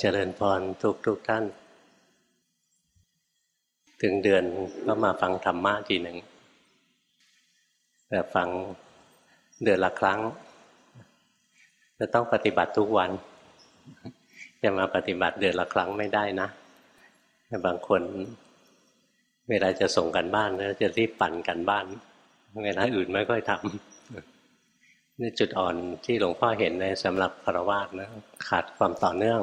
เจริญพรทุกทุกท่าน ถึงเดือนก็มาฟังธรรมะทีหนึ่งแต่ฟังเดือนละครั้ง จะต้องปฏิบัติทุกวัน จะมาปฏิบัติเดือนละครั้งไม่ได้นะบางคนเวลาจะส่งกันบ้านก็จะรีบปั่นกันบ้าน เวลาอื่นไม่ค่อยทำ นี่จุดอ่อนที่หลวงพ่อเห็นในสำหรับพระวาสนะขาดความต่อเนื่อง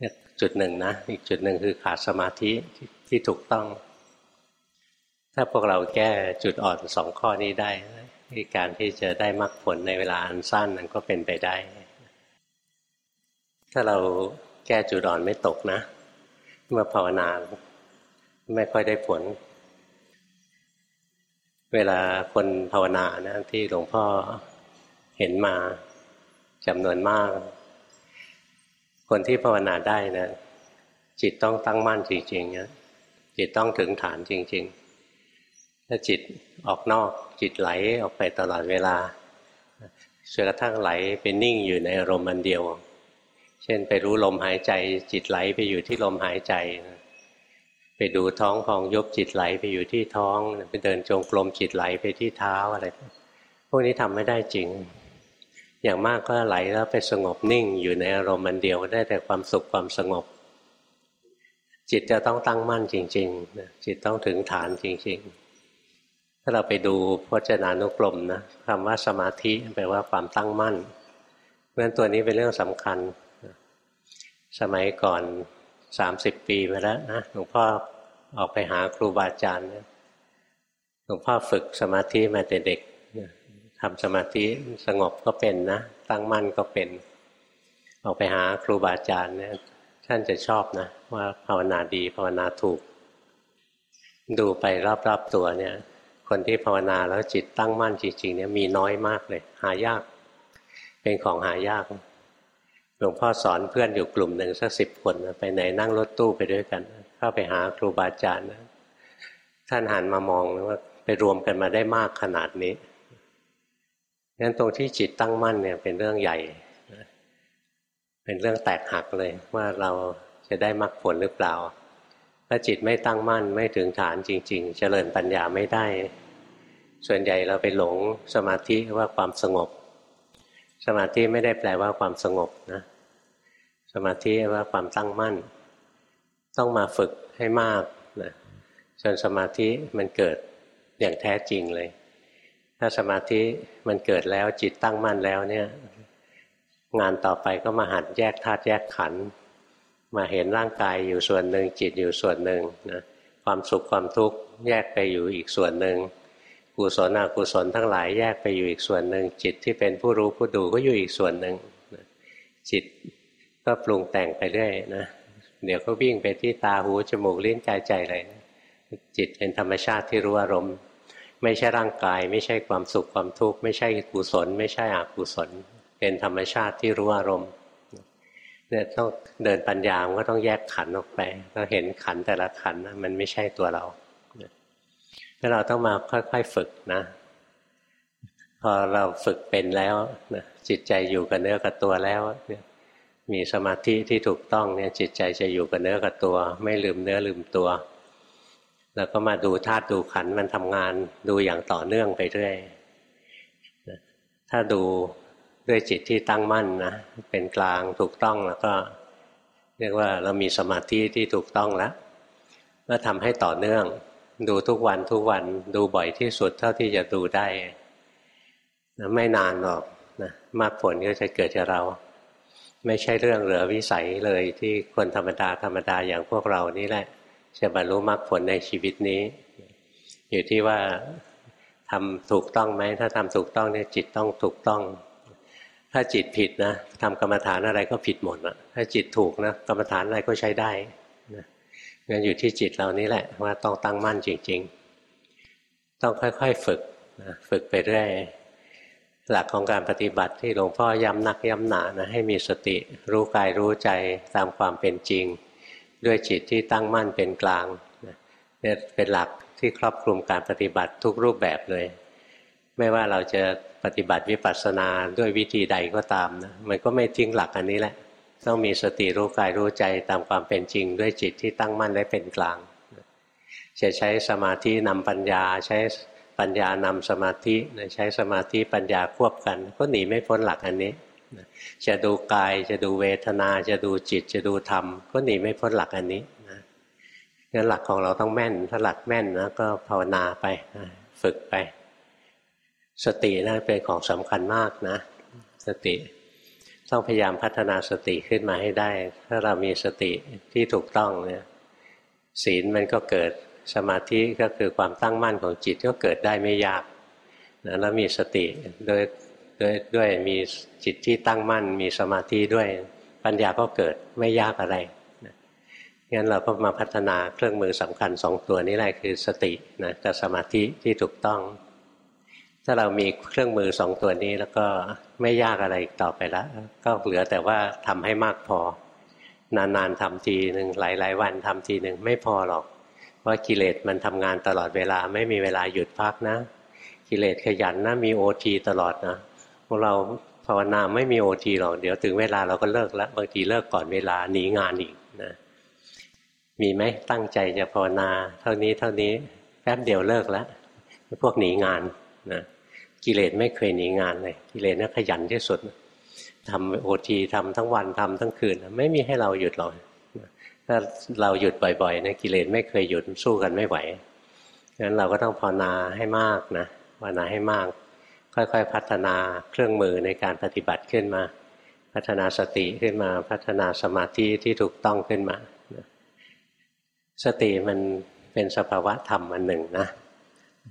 นี่จุดหนึ่งนะอีกจุดหนึ่งคือขาดสมาธิที่ถูกต้อง ถ้าพวกเราแก้จุดอ่อนสองข้อนี้ได้การที่จะได้มรรคผลในเวลาอันสั้นนั้นก็เป็นไปได้ ถ้าเราแก้จุดอ่อนไม่ตกนะเมื่อภาวนาไม่ค่อยได้ผล เวลาคนภาวนานะที่หลวงพ่อ เห็นมาจำนวนมาก คนที่ภาวนาได้นะจิตต้องตั้งมั่นจริงๆนะจิตต้องถึงฐานจริง ๆ ถ้าจิตออกนอกจิตไหลออกไปตลอดเวลาจนกระทั่งไหลไปนิ่งอยู่ในอารมณ์มันเดียว เช่นไปรู้ลมหายใจ จิตไหลไปอยู่ที่ลมหายใจ ไปดูท้องพองยบจิตไหลไปอยู่ที่ท้อง ไปเดินจงกรมจิตไหลไปที่เท้าอะไร พวกนี้ทำไม่ได้จริง อย่างมากก็ไหลแล้วไปสงบนิ่งอยู่ในอารมณ์มันเดียวได้แต่ความสุขความสงบ จิตจะต้องตั้งมั่นจริงๆจิตต้องถึงฐานจริง ๆ ถ้าเราไปดูพจนานุกรมนะคำว่าสมาธิแปลว่าความตั้งมั่นเพราะนั้นตัวนี้เป็นเรื่องสำคัญ สมัยก่อนสามสิบปีมาแล้วนะหลวงพ่อออกไปหาครูบาอาจารย์หลวงพ่อฝึกสมาธิมาแต่เด็ก ทำสมาธิสงบก็เป็นนะ ตั้งมั่นก็เป็น ออกไปหาครูบาอาจารย์เนี่ยท่านจะชอบนะ ว่าภาวนาดีภาวนาถูก ดูไปรอบๆตัวเนี่ย คนที่ภาวนาแล้วจิตตั้งมั่นจริงๆเนี่ยมีน้อยมากเลย หายาก เป็นของหายากหลวงพ่อสอนเพื่อนอยู่กลุ่มหนึ่งสักสิบคนไปไหนนั่งรถตู้ไปด้วยกัน เข้าไปหาครูบาอาจารย์นะท่านหันมามองว่าไปรวมกันมาได้มากขนาดนี้ งั้นตรงที่จิตตั้งมั่นเนี่ยเป็นเรื่องใหญ่เป็นเรื่องแตกหักเลยว่าเราจะได้มรรคผลหรือเปล่า ถ้าจิตไม่ตั้งมั่นไม่ถึงฐานจริง ๆ เจริญปัญญาไม่ได้ ส่วนใหญ่เราไปหลงสมาธิว่าความสงบ สมาธิไม่ได้แปลว่าความสงบนะสมาธิว่าความตั้งมั่น ต้องมาฝึกให้มากนะจนสมาธิมันเกิดอย่างแท้จริงเลย ถ้าสมาธิมันเกิดแล้วจิตตั้งมั่นแล้วเนี่ย งานต่อไปก็มาหัดแยกธาตุแยกขันธ์มาเห็นร่างกายอยู่ส่วนหนึ่งจิตอยู่ส่วนหนึ่งนะความสุขความทุกข์แยกไปอยู่อีกส่วนหนึ่งกุศลอกุศลทั้งหลายแยกไปอยู่อีกส่วนหนึ่งจิตที่เป็นผู้รู้ผู้ดูก็อยู่อีกส่วนหนึ่งจิตก็ปรุงแต่งไปเรื่อยนะเดี๋ยวก็วิ่งไปที่ตาหูจมูกลิ้นกายใจอะไรจิตเป็นธรรมชาติที่รู้อารมณ์ ไม่ใช่ร่างกาย ไม่ใช่ความสุขความทุกข์ไม่ใช่กุศล ไม่ใช่อกุศล เป็นธรรมชาติที่รู้อารมณ์เนี่ยต้องเดินปัญญาก็ต้องแยกขันออกไปต้องเห็นขันแต่ละขันมันไม่ใช่ตัวเราแล้วเราต้องมาค่อยๆฝึกนะ พอเราฝึกเป็นแล้วนะจิตใจอยู่กับเนื้อกับตัวแล้วเนี่ยมีสมาธิที่ถูกต้องเนี่ยจิตใจจะอยู่กับเนื้อกับตัว ไม่ลืมเนื้อลืมตัว แล้วก็มาดูธาตุดูขันมันทำงานดูอย่างต่อเนื่องไปเรื่อยถ้าดูด้วยจิตที่ตั้งมั่นนะเป็นกลางถูกต้องแล้วก็ เรียกว่าเรามีสมาธิที่ถูกต้องแล้วก็ทำให้ต่อเนื่อง ดูทุกวันทุกวันดูบ่อยที่สุดเท่าที่จะดูได้นะไม่นานหรอกนะมากผลก็จะเกิดจากเรา ไม่ใช่เรื่องเหลือวิสัยเลยที่คนธรรมดาธรรมดาอย่างพวกเรานี่แหละ จะบรรลุมรรคผลในชีวิตนี้ อยู่ที่ว่าทำถูกต้องไหมถ้าทำถูกต้องเนี่ยจิตต้องถูกต้อง ถ้าจิตผิดนะทำกรรมฐานอะไรก็ผิดหมดอะถ้าจิตถูกนะกรรมฐานอะไรก็ใช้ได้นะงั้นอยู่ที่จิตเรานี้แหละว่าต้องตั้งมั่นจริง ๆ ต้องค่อยๆฝึกนะฝึกไปเรื่อยหลักของการปฏิบัติที่หลวงพ่อย้ำนักย้ำหนานะให้มีสติรู้กายรู้ใจตามความเป็นจริง ด้วยจิตที่ตั้งมั่นเป็นกลางเนี่ยเป็นหลักที่ครอบคลุมการปฏิบัติทุกรูปแบบเลย ไม่ว่าเราจะปฏิบัติวิปัสสนาด้วยวิธีใดก็ตามนะมันก็ไม่ทิ้งหลักอันนี้แหละ ต้องมีสติรู้กายรู้ใจตามความเป็นจริง ด้วยจิตที่ตั้งมั่นและเป็นกลาง จะใช้สมาธินำปัญญาใช้ปัญญานำสมาธิใช้สมาธิปัญญาควบกัน ก็หนีไม่พ้นหลักอันนี้ จะดูกายจะดูเวทนาจะดูจิตจะดูธรรม ก็หนีไม่พ้นหลักอันนี้นะงั้นหลักของเราต้องแม่น ถ้าหลักแม่นนะก็ภาวนาไปฝึกไป สตินะเป็นของสำคัญมากนะ สติต้องพยายามพัฒนาสติขึ้นมาให้ได้ ถ้าเรามีสติที่ถูกต้องเนี่ยศีลมันก็เกิดสมาธิก็คือความตั้งมั่นของจิตก็เกิดได้ไม่ยากนะแล้วมีสติโดย ด้วยด้วยมีจิตที่ตั้งมั่น มีสมาธิด้วยปัญญาก็เกิดไม่ยากอะไรงั้นเราก็มาพัฒนาเครื่องมือสำคัญสองตัวนี้แหละคือสตินะกับสมาธิที่ถูกต้อง ถ้าเรามีเครื่องมือสองตัวนี้แล้วก็ไม่ยากอะไรต่อไปแล้วก็เหลือแต่ว่าทำให้มากพอ นานๆทำทีหนึ่งหลาย ๆ วันทำทีหนึ่งไม่พอหรอก เพราะกิเลสมันทำงานตลอดเวลาไม่มีเวลาหยุดพักนะ กิเลสขยันนะมีโอทีตลอดนะ พวกเราภาวนาไม่มีโอทีหรอก เดี๋ยวถึงเวลาเราก็เลิกแล้ว บางทีเลิกก่อนเวลาหนีงานอีกนะมีไหมตั้งใจจะภาวนา เท่านี้เท่านี้แป๊บเดียวเลิกแล้วพวกหนีงานนะกิเลสไม่เคยหนีงานเลยกิเลสน่าขยันที่สุดทำโอทีทำทั้งวันทำทั้งคืน ไม่มีให้เราหยุดหรอกถ้าเราหยุดบ่อยๆนะกิเลสไม่เคยหยุดสู้กันไม่ไหวงั้นเราก็ต้องภาวนาให้มากนะภาวนาให้มาก ค่อยๆ พัฒนาเครื่องมือในการปฏิบัติขึ้นมา พัฒนาสติขึ้นมา พัฒนาสมาธิที่ถูกต้องขึ้นมา สติมันเป็นสภาวะธรรมอันหนึ่งนะ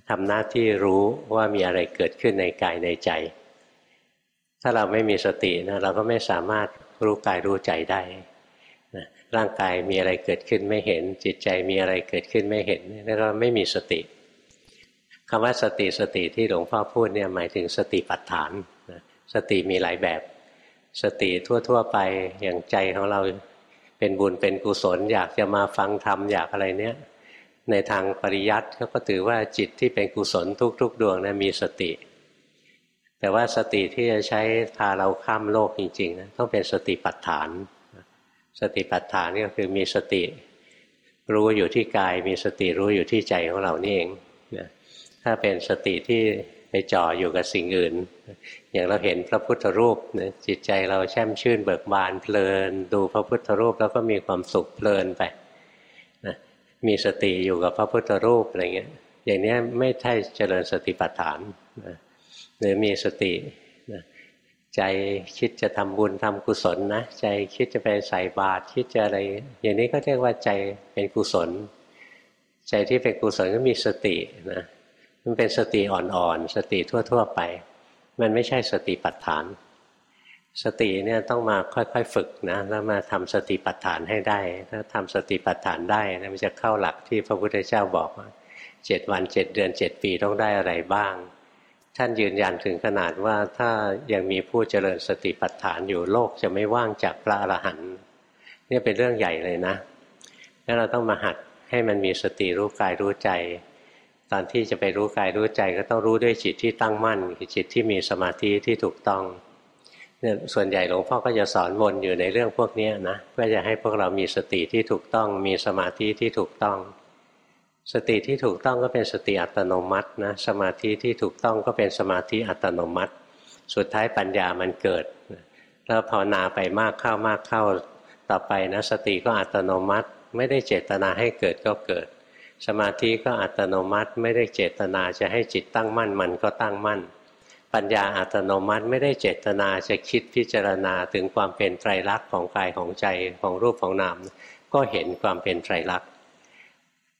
ทำหน้าที่รู้ว่ามีอะไรเกิดขึ้นในกายในใจ ถ้าเราไม่มีสตินะเราก็ไม่สามารถรู้กายรู้ใจได้นะร่างกายมีอะไรเกิดขึ้นไม่เห็น จิตใจมีอะไรเกิดขึ้นไม่เห็นแล้วก็ไม่มีสติ คำว่าสติสติที่หลวงพ่อพูดเนี่ยหมายถึงสติปัฏฐานสติมีหลายแบบ สติทั่ว ๆ ไปอย่างใจของเราเป็นบุญเป็นกุศล อยากจะมาฟังธรรมอยากอะไรเนี้ยในทางปริยัติเขาก็ถือว่าจิตที่เป็นกุศลทุก ๆ ดวงนะมีสติ แต่ว่าสติที่จะใช้พาเราข้ามโลกจริงๆนะต้องเป็นสติปัฏฐาน สติปัฏฐานก็คือมีสติ รู้อยู่ที่กาย มีสติรู้อยู่ที่ใจของเรานี่เอง ถ้าเป็นสติที่ไปจ่ออยู่กับสิ่งอื่น อย่างเราเห็นพระพุทธรูปจิตใจเราแช่มชื่นเบิกบานเพลิน ดูพระพุทธรูปแล้วก็มีความสุขเพลินไปนะมีสติอยู่กับพระพุทธรูปอะไรเงี้ย อย่างนี้ไม่ใช่เจริญสติปัฏฐานนะหรือมีสตินะใจคิดจะทำบุญทำกุศลนะใจคิดจะไปใส่บาตรคิดจะอะไร อย่างนี้ก็เรียกว่าใจเป็นกุศล ใจที่เป็นกุศลก็มีสตินะ มันเป็นสติอ่อนๆ สติทั่วๆไป มันไม่ใช่สติปัฏฐาน สติเนี่ยต้องมาค่อยๆฝึกนะแล้วมาทำสติปัฏฐานให้ได้ ถ้าทำสติปัฏฐานได้นะมันจะเข้าหลักที่พระพุทธเจ้าบอกว่าเจ็ดวันเจ็ดเดือนเจ็ดปีต้องได้อะไรบ้าง ท่านยืนยันถึงขนาดว่าถ้ายังมีผู้เจริญสติปัฏฐานอยู่โลกจะไม่ว่างจากพระอรหันต์เนี่ยเป็นเรื่องใหญ่เลยนะแล้วเราต้องมาหัดให้มันมีสติรู้กายรู้ใจ ตอนที่จะไปรู้กายรู้ใจก็ต้องรู้ด้วยจิตที่ตั้งมั่นคือจิตที่มีสมาธิที่ถูกต้องเนี่ยส่วนใหญ่หลวงพ่อก็จะสอนวนอยู่ในเรื่องพวกนี้นะเพื่อจะให้พวกเรามีสติที่ถูกต้องมีสมาธิที่ถูกต้อง สติที่ถูกต้องก็เป็นสติอัตโนมัตินะสมาธิที่ถูกต้องก็เป็นสมาธิอัตโนมัติ สุดท้ายปัญญามันเกิดแล้วภาวนาไปมากเข้ามากเข้าต่อไปนะสติก็อัตโนมัติ ไม่ได้เจตนาให้เกิดก็เกิด สมาธิก็อัตโนมัติไม่ได้เจตนาจะให้จิตตั้งมั่นมันก็ตั้งมั่น ปัญญาอัตโนมัติไม่ได้เจตนาจะคิดพิจารณาถึงความเป็นไตรลักษณ์ของกายของใจของรูปของนาม ก็เห็นความเป็นไตรลักษณ์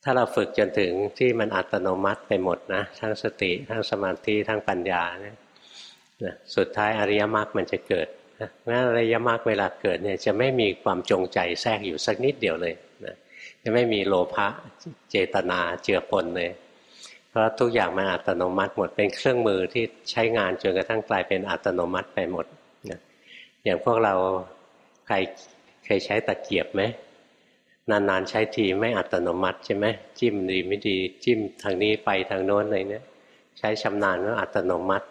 ถ้าเราฝึกจนถึงที่มันอัตโนมัติไปหมดนะทั้งสติทั้งสมาธิทั้งปัญญาเนี่ยสุดท้ายอริยมรรคมันจะเกิดงั้นอริยมรรคเวลาเกิดเนี่ยจะไม่มีความจงใจแทรกอยู่สักนิดเดียวเลย จะไม่มีโลภะเจตนาเจือปนเลย เพราะทุกอย่างมันอัตโนมัติหมดเป็นเครื่องมือที่ใช้งานจนกระทั่งกลายเป็นอัตโนมัติไปหมดนะอย่างพวกเราใครเคยใช้ตะเกียบไหมนานๆใช้ทีไม่อัตโนมัติใช่ไหมจิ้มดีไม่ดีจิ้มทางนี้ไปทางโน้นอะไรเนี่ย ใช้ชำนาญก็อัตโนมัติ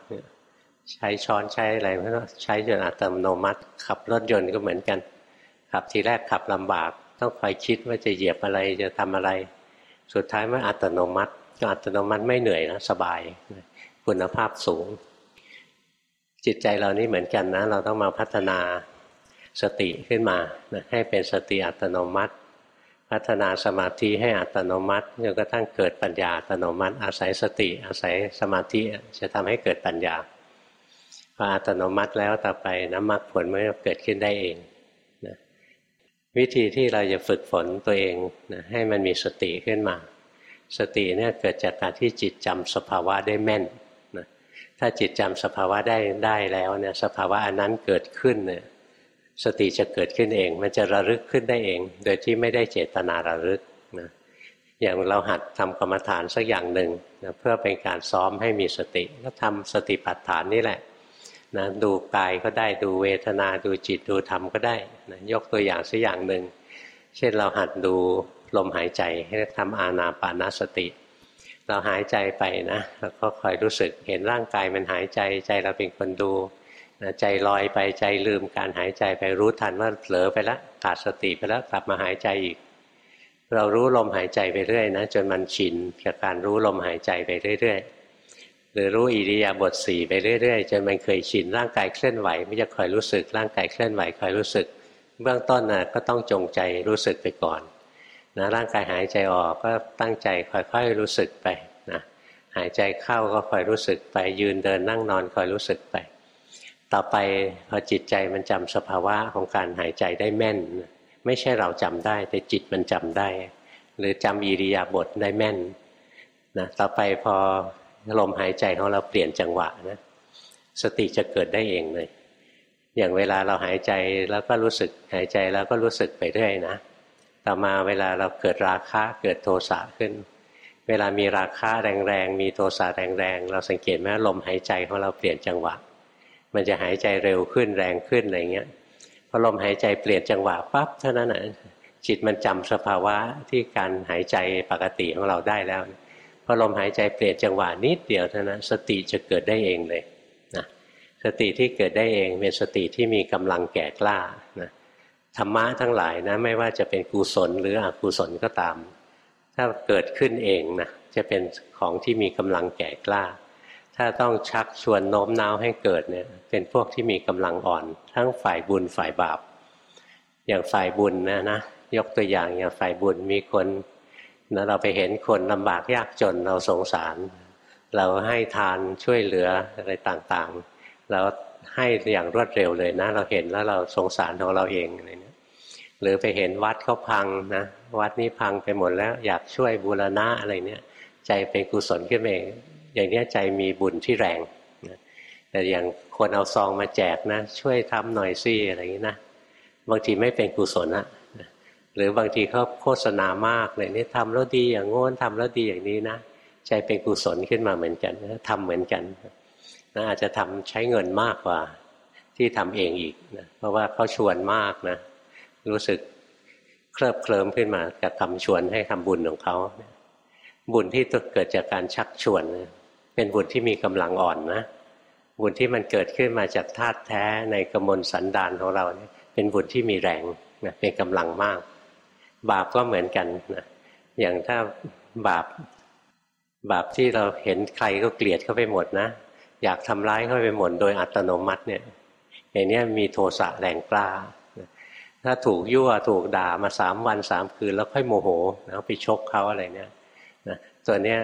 ใช้ช้อนใช้อะไรก็ใช้จนอัตโนมัติ ขับรถยนต์ก็เหมือนกัน ขับทีแรกขับลำบาก ต้องคอยคิดว่าจะเหยียบอะไรจะทำอะไร สุดท้ายมันอัตโนมัติก็อัตโนมัติไม่เหนื่อยนะสบายคุณภาพสูง จิตใจเรานี่เหมือนกันนะ เราต้องมาพัฒนาสติขึ้นมาให้เป็นสติอัตโนมัติ พัฒนาสมาธิให้อัตโนมัติจนกระทั่งเกิดปัญญาอัตโนมัติ อาศัยสติ อาศัยสมาธิจะทำให้เกิดปัญญาพออัตโนมัติแล้วต่อไปน้ำมรรคผลมันจะเกิดขึ้นได้เอง วิธีที่เราจะฝึกฝนตัวเองนะให้มันมีสติขึ้นมา สติเนี่ยเกิดจากการที่จิตจำสภาวะได้แม่นนะถ้าจิตจำสภาวะได้ได้แล้วเนี่ยสภาวะอันนั้นเกิดขึ้นเนี่ยสติจะเกิดขึ้นเอง มันจะระลึกขึ้นได้เอง โดยที่ไม่ได้เจตนาระลึกนะอย่างเราหัดทำกรรมฐานสักอย่างหนึ่งนะเพื่อเป็นการซ้อมให้มีสติ ก็ทำสติปัฏฐานนี่แหละ นะดูกายก็ได้ดูเวทนาดูจิตดูธรรมก็ได้นะยกตัวอย่างสักอย่างหนึ่งเช่นเราหัดดูลมหายใจให้ทำอาณาปานาสติ เราหายใจไปนะเราก็คอยรู้สึกเห็นร่างกายมันหายใจใจเราเป็นคนดูนะใจลอยไปใจลืมการหายใจไปรู้ทันว่าเผลอไปแล้วขาดสติไปแล้วกลับมาหายใจอีก เรารู้ลมหายใจไปเรื่อยนะจนมันชินกับการรู้ลมหายใจไปเรื่อยๆ หรือรู้อิริยาบถสี่ไปเรื่อยๆจนมันเคยชินร่างกายเคลื่อนไหวไม่จะคอยรู้สึกร่างกายเคลื่อนไหวคอยรู้สึก เบื้องต้นนะก็ต้องจงใจรู้สึกไปก่อนนะร่างกายหายใจออกก็ตั้งใจค่อยๆรู้สึกไปนะหายใจเข้าก็คอยรู้สึกไปยืนเดินนั่งนอนคอยรู้สึกไป ต่อไปพอจิตใจมันจำสภาวะของการหายใจได้แม่น ไม่ใช่เราจำได้ แต่จิตมันจำได้ หรือจำอิริยาบถได้แม่นนะต่อไปพอ ลมหายใจของเราเปลี่ยนจังหวะนะสติจะเกิดได้เองเลย อย่างเวลาเราหายใจแล้วก็รู้สึกหายใจแล้วก็รู้สึกไปเรื่อยนะ ต่อมาเวลาเราเกิดราคะเกิดโทสะขึ้น เวลามีราคะแรงๆมีโทสะแรงๆเราสังเกตไหมลมหายใจของเราเปลี่ยนจังหวะ มันจะหายใจเร็วขึ้นแรงขึ้นอะไรเงี้ยพอลมหายใจเปลี่ยนจังหวะปั๊บเท่านั้นนะจิตมันจำสภาวะที่การหายใจปกติของเราได้แล้ว พอลมหายใจเปลี่ยนจังหวะนิดเดียวเท่านั้นสติจะเกิดได้เองเลยนะสติที่เกิดได้เองเป็นสติที่มีกำลังแก่กล้านะธรรมะทั้งหลายนะไม่ว่าจะเป็นกุศลหรืออกุศลก็ตาม ถ้าเกิดขึ้นเองนะจะเป็นของที่มีกำลังแก่กล้า ถ้าต้องชักชวนโน้มน้าวให้เกิดเนี่ยเป็นพวกที่มีกำลังอ่อน ทั้งฝ่ายบุญฝ่ายบาป อย่างฝ่ายบุญนะนะยกตัวอย่างอย่างฝ่ายบุญมีคน นะเราไปเห็นคนลำบากยากจนเราสงสาร เราให้ทานช่วยเหลืออะไรต่างๆ เราให้อย่างรวดเร็วเลยนะ เราเห็นแล้วเราสงสารของเราเองอะไรเนี้ยหรือไปเห็นวัดเขาพังนะวัดนี้พังไปหมดแล้วอยากช่วยบูรณะอะไรเนี้ยใจเป็นกุศลขึ้นมาเองอย่างนี้ใจมีบุญที่แรงนะแต่อย่างคนเอาซองมาแจกนะ ช่วยทำหน่อยสิอะไรอย่างนี้นะบางทีไม่เป็นกุศลอะ หรือบางทีเขาโฆษณามากเลยนี่ทำแล้วดีอย่างงน้นทำแล้วดีอย่างนี้นะใจเป็นกุศลขึ้นมาเหมือนกันทำเหมือนกันนะอาจจะทำใช้เงินมากกว่า ที่ทำเองอีกนะเพราะว่าเขาชวนมากนะรู้สึกเคลิบเคลิ้มขึ้นมากับคำชวนให้ทำบุญของเขาบุญที่เกิดจากการชักชวน เป็นบุญที่มีกำลังอ่อนนะบุญที่มันเกิดขึ้นมาจากธาตุแท้ในกมลสันดานของเราเนี่ยเป็นบุญที่มีแรงนะเป็นกำลังมาก บาปก็เหมือนกันนะอย่างถ้าบาปบาปที่เราเห็นใครก็เกลียดเข้าไปหมดนะ อยากทำร้ายเข้าไปหมดโดยอัตโนมัติเนี่ยอย่างนี้มีโทสะแรงกล้า ถ้าถูกยั่วถูกด่ามาสามวันสามคืน แล้วค่อยโมโหแล้วไปชกเขาอะไรเนี่ยนะตัวเนี้ย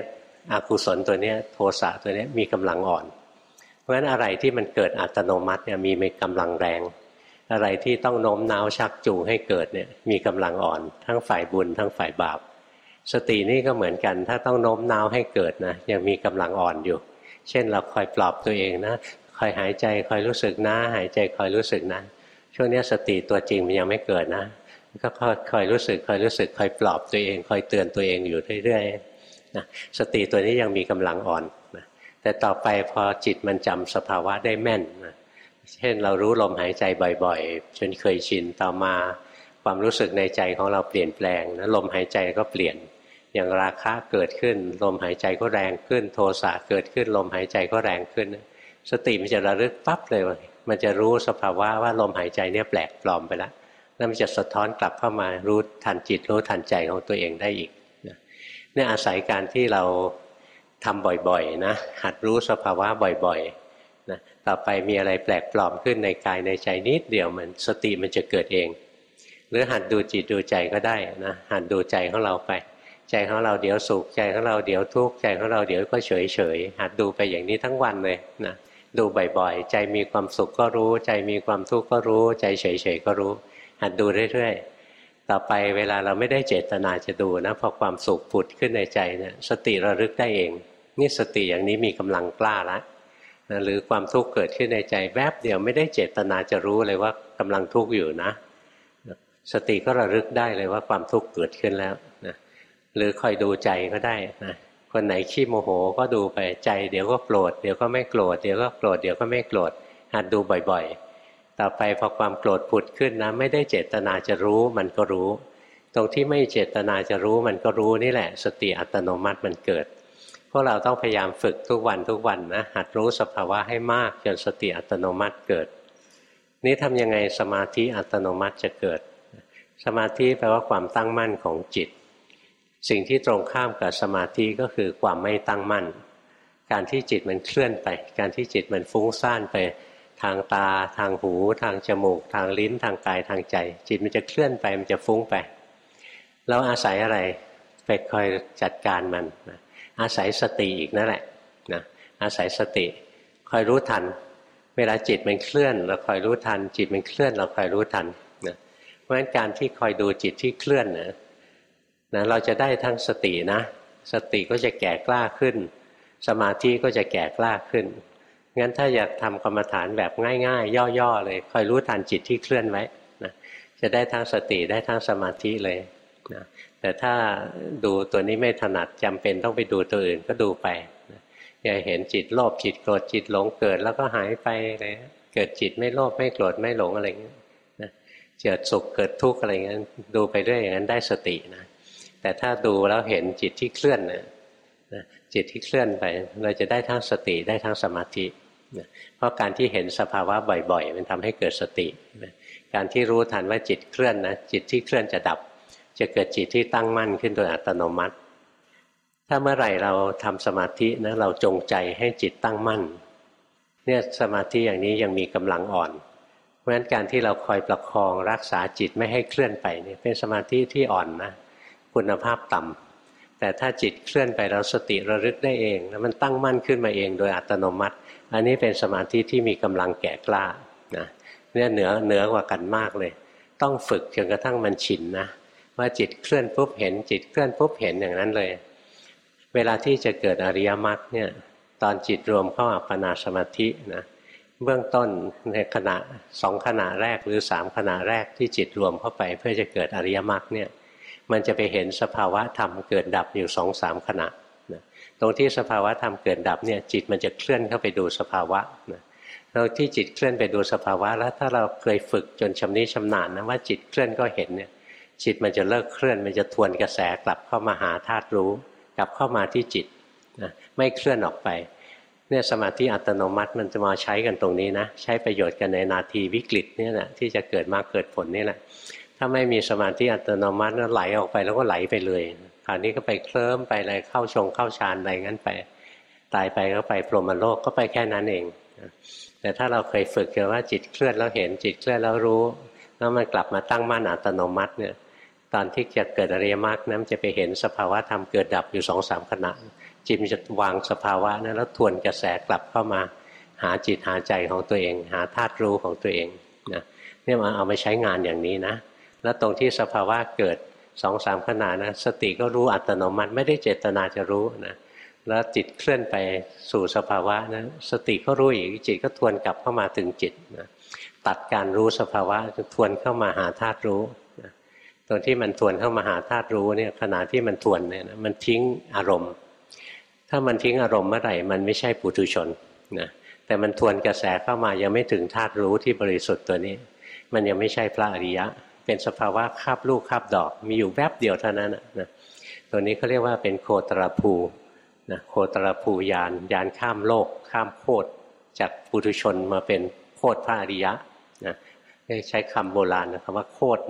อกุศลตัวเนี้ยโทสะตัวเนี้ยมีกำลังอ่อน เพราะฉะนั้นอะไรที่มันเกิดอัตโนมัติเนี่ยมีมีกำลังแรง อะไรที่ต้องโน้มน้าวชักจูงให้เกิดเนี่ยมีกำลังอ่อน ทั้งฝ่ายบุญทั้งฝ่ายบาป สตินี่ก็เหมือนกัน ถ้าต้องโน้มน้าวให้เกิดนะยังมีกำลังอ่อนอยู่ เช่นเราคอยปลอบตัวเองนะคอยหายใจคอยรู้สึกนะ หายใจคอยรู้สึกนะช่วงนี้สติตัวจริงมันยังไม่เกิดนะก็คอยรู้สึกคอยรู้สึกคอยปลอบตัวเอง คอยเตือนตัวเองอยู่เรื่อยๆนะสติตัวนี้ยังมีกำลังอ่อนนะแต่ต่อไปพอจิตมันจำสภาวะได้แม่นนะ เช่นเรารู้ลมหายใจบ่อยๆ จนเคยชินต่อมาความรู้สึกในใจของเราเปลี่ยนแปลงนะลมหายใจก็เปลี่ยน อย่างราคะเกิดขึ้น ลมหายใจก็แรงขึ้น โทสะเกิดขึ้น ลมหายใจก็แรงขึ้น สติมันจะระลึกปั๊บเลย มันจะรู้สภาวะว่าลมหายใจเนี่ยแปลกปลอมไปแล้วแล้วมันจะสะท้อนกลับเข้ามารู้ทันจิตรู้ทันใจของตัวเองได้อีกเนี่ยอาศัยการที่เราทำบ่อยๆนะหัดรู้สภาวะบ่อยๆ ต่อไปมีอะไรแปลกปลอมขึ้นในกายในใจนิดเดียวมันสติมันจะเกิดเอง หรือหัดดูจิตดูใจก็ได้นะหัดดูใจของเราไป ใจของเราเดี๋ยวสุขใจของเราเดี๋ยวทุกข์ใจของเราเดี๋ยวก็เฉยเฉยหัดดูไปอย่างนี้ทั้งวันเลยนะดูบ่อยๆ ใจมีความสุขก็รู้ ใจมีความทุกข์ก็รู้ ใจเฉยๆก็รู้ หัดดูเรื่อยๆ ต่อไปเวลาเราไม่ได้เจตนาจะดูนะพอความสุขผุดขึ้นในใจเนี่ยสติระลึกได้เอง นี่สติอย่างนี้มีกำลังกล้าแล้วนะ หรือความทุกข์เกิดขึ้นในใจแวบเดียวไม่ได้เจตนาจะรู้เลยว่ากำลังทุกข์อยู่นะ สติก็ระลึกได้เลยว่าความทุกข์เกิดขึ้นแล้วนะหรือคอยดูใจก็ได้นะคนไหนขี้โมโหก็ดูไปใจ เดี๋ยวก็โกรธเดี๋ยวก็ไม่โกรธเดี๋ยวก็โกรธเดี๋ยวก็ไม่โกรธหัดดูบ่อยๆ ต่อไปพอความโกรธผุดขึ้นนะ ไม่ได้เจตนาจะรู้มันก็รู้ ตรงที่ไม่เจตนาจะรู้มันก็รู้นี่แหละ สติอัตโนมัติมันเกิด พวกเราต้องพยายามฝึกทุกวันทุกวันนะหัดรู้สภาวะให้มากจนสติอัตโนมัติเกิด นี่ทำยังไงสมาธิอัตโนมัติจะเกิด สมาธิแปลว่าความตั้งมั่นของจิต สิ่งที่ตรงข้ามกับสมาธิก็คือความไม่ตั้งมั่น การที่จิตมันเคลื่อนไป การที่จิตมันฟุ้งซ่านไปทางตา ทางหู ทางจมูก ทางลิ้น ทางกายทางใจ จิตมันจะเคลื่อนไปมันจะฟุ้งไปแล้วอาศัยอะไรไปคอยจัดการมันนะ อาศัยสติอีกนั่นแหละนะอาศัยสติคอยรู้ทัน เวลาจิตมันเคลื่อน เราคอยรู้ทัน จิตมันเคลื่อนเราคอยรู้ทันนะเพราะฉะนั้นการที่คอยดูจิตที่เคลื่อนนะนะเราจะได้ทั้งสตินะ สติก็จะแก่กล้าขึ้น สมาธิก็จะแก่กล้าขึ้นงั้นถ้าอยากทำกรรมฐานแบบง่ายๆ ย่อๆเลย คอยรู้ทันจิตที่เคลื่อนไว้นะจะได้ทั้งสติได้ทั้งสมาธิเลยนะ แต่ถ้าดูตัวนี้ไม่ถนัดจำเป็นต้องไปดูตัวอื่นก็ดูไปอย่าเห็นจิตโลภจิตโกรธจิตหลงเกิดแล้วก็หายไปเลยเกิดจิตไม่โลภไม่โกรธไม่หลงอะไรเงี้ยเกิดสุขเกิดทุกข์อะไรเงี้ยดูไปเรื่อยอย่างนั้นได้สตินะแต่ถ้าดูแล้วเห็นจิตที่เคลื่อนนะจิตที่เคลื่อนไป เราจะได้ทั้งสติได้ทั้งสมาธิเพราะการที่เห็นสภาวะบ่อยๆ มันทำให้เกิดสติ การที่รู้ทันว่าจิตเคลื่อนนะจิตที่เคลื่อนจะดับ จะเกิดจิตที่ตั้งมั่นขึ้นโดยอัตโนมัติ ถ้าเมื่อไหร่เราทำสมาธินะเราจงใจให้จิตตั้งมั่น เนี่ยสมาธิอย่างนี้ยังมีกำลังอ่อน เพราะฉะนั้นการที่เราคอยประคองรักษาจิตไม่ให้เคลื่อนไปเนี่ยเป็นสมาธิที่อ่อนนะคุณภาพต่ำแต่ถ้าจิตเคลื่อนไปเราสติระลึกได้เองแล้วมันตั้งมั่นขึ้นมาเองโดยอัตโนมัติ อันนี้เป็นสมาธิที่มีกำลังแก่กล้านะเนี่ยเหนือเหนือกว่ากันมากเลย ต้องฝึกจนกระทั่งมันชินนะ ว่าจิตเคลื่อนปุ๊บเห็น จิตเคลื่อนปุ๊บเห็นอย่างนั้นเลย เวลาที่จะเกิดอริยมรรคเนี่ยตอนจิตรวมเข้าอัปปนาสมาธินะเบื้องต้นในขณะสองขณะแรกหรือสามขณะแรกที่จิตรวมเข้าไป เพื่อจะเกิดอริยมรรคเนี่ยมันจะไปเห็นสภาวะธรรมเกิดดับอยู่สองสามขณะนะตรงที่สภาวะธรรมเกิดดับเนี่ยจิตมันจะเคลื่อนเข้าไปดูสภาวะนะเราที่จิตเคลื่อนไปดูสภาวะแล้วถ้าเราเคยฝึกจนชำนิชำนาญนะว่าจิตเคลื่อนก็เห็นเนี่ย จิตมันจะเลิกเคลื่อน มันจะทวนกระแสกลับเข้ามาหาธาตุรู้ กลับเข้ามาที่จิตนะไม่เคลื่อนออกไปเนี่ยสมาธิอัตโนมัติมันจะมาใช้กันตรงนี้นะ ใช้ประโยชน์กันในนาทีวิกฤตเนี่ยนะที่จะเกิดมาเกิดผลนี่แหละถ้าไม่มีสมาธิอัตโนมัติก็ไหลออกไปแล้วก็ไหลไปเลยคราวนี้ก็ไปเคลิ้มไปอะไรเข้าชงเข้าฌานอะไรงั้นไป ตายไปก็ไปพรหมโลกก็ไปแค่นั้นเองแต่ถ้าเราเคยฝึกกันว่าจิตเคลื่อนแล้วเห็นจิตเคลื่อนแล้วรู้ แล้วมันกลับมาตั้งมั่นอัตโนมัติเนี่ย ตอนที่จะเกิดอริยมรรคนั้นจะไปเห็นสภาวะธรรมเกิดดับอยู่สองสามขณะจิตมันจะวางสภาวะนั้นแล้วทวนกระแสกลับเข้ามา หาจิตหาใจของตัวเอง หาธาตุรู้ของตัวเองนะเนี่ยมาเอาไปใช้งานอย่างนี้นะ แล้วตรงที่สภาวะเกิดสองสามขณะนะ สติก็รู้อัตโนมัติไม่ได้เจตนาจะรู้นะแล้วจิตเคลื่อนไปสู่สภาวะนะสติก็รู้อีกจิตก็ทวนกลับเข้ามาถึงจิตนะตัดการรู้สภาวะทวนเข้ามาหาธาตุรู้ ตรงที่มันทวนเข้ามาหาธาตุรู้เนี่ยขณะที่มันทวนเนี่ยมันทิ้งอารมณ์ ถ้ามันทิ้งอารมณ์เมื่อไหร่มันไม่ใช่ปุถุชนนะแต่มันทวนกระแสเข้ามายังไม่ถึงธาตุรู้ที่บริสุทธิ์ตัวนี้ มันยังไม่ใช่พระอริยะ เป็นสภาวะคาบลูกคาบดอก มีอยู่แวบเดียวเท่านั้นนะตัวนี้เขาเรียกว่าเป็นโคตรภูนะโคตรภูยานยานข้ามโลก ข้ามโคตรจากปุถุชนมาเป็นโคตรพระอริยะนะใช้คำโบราณนะคำว่าโคตร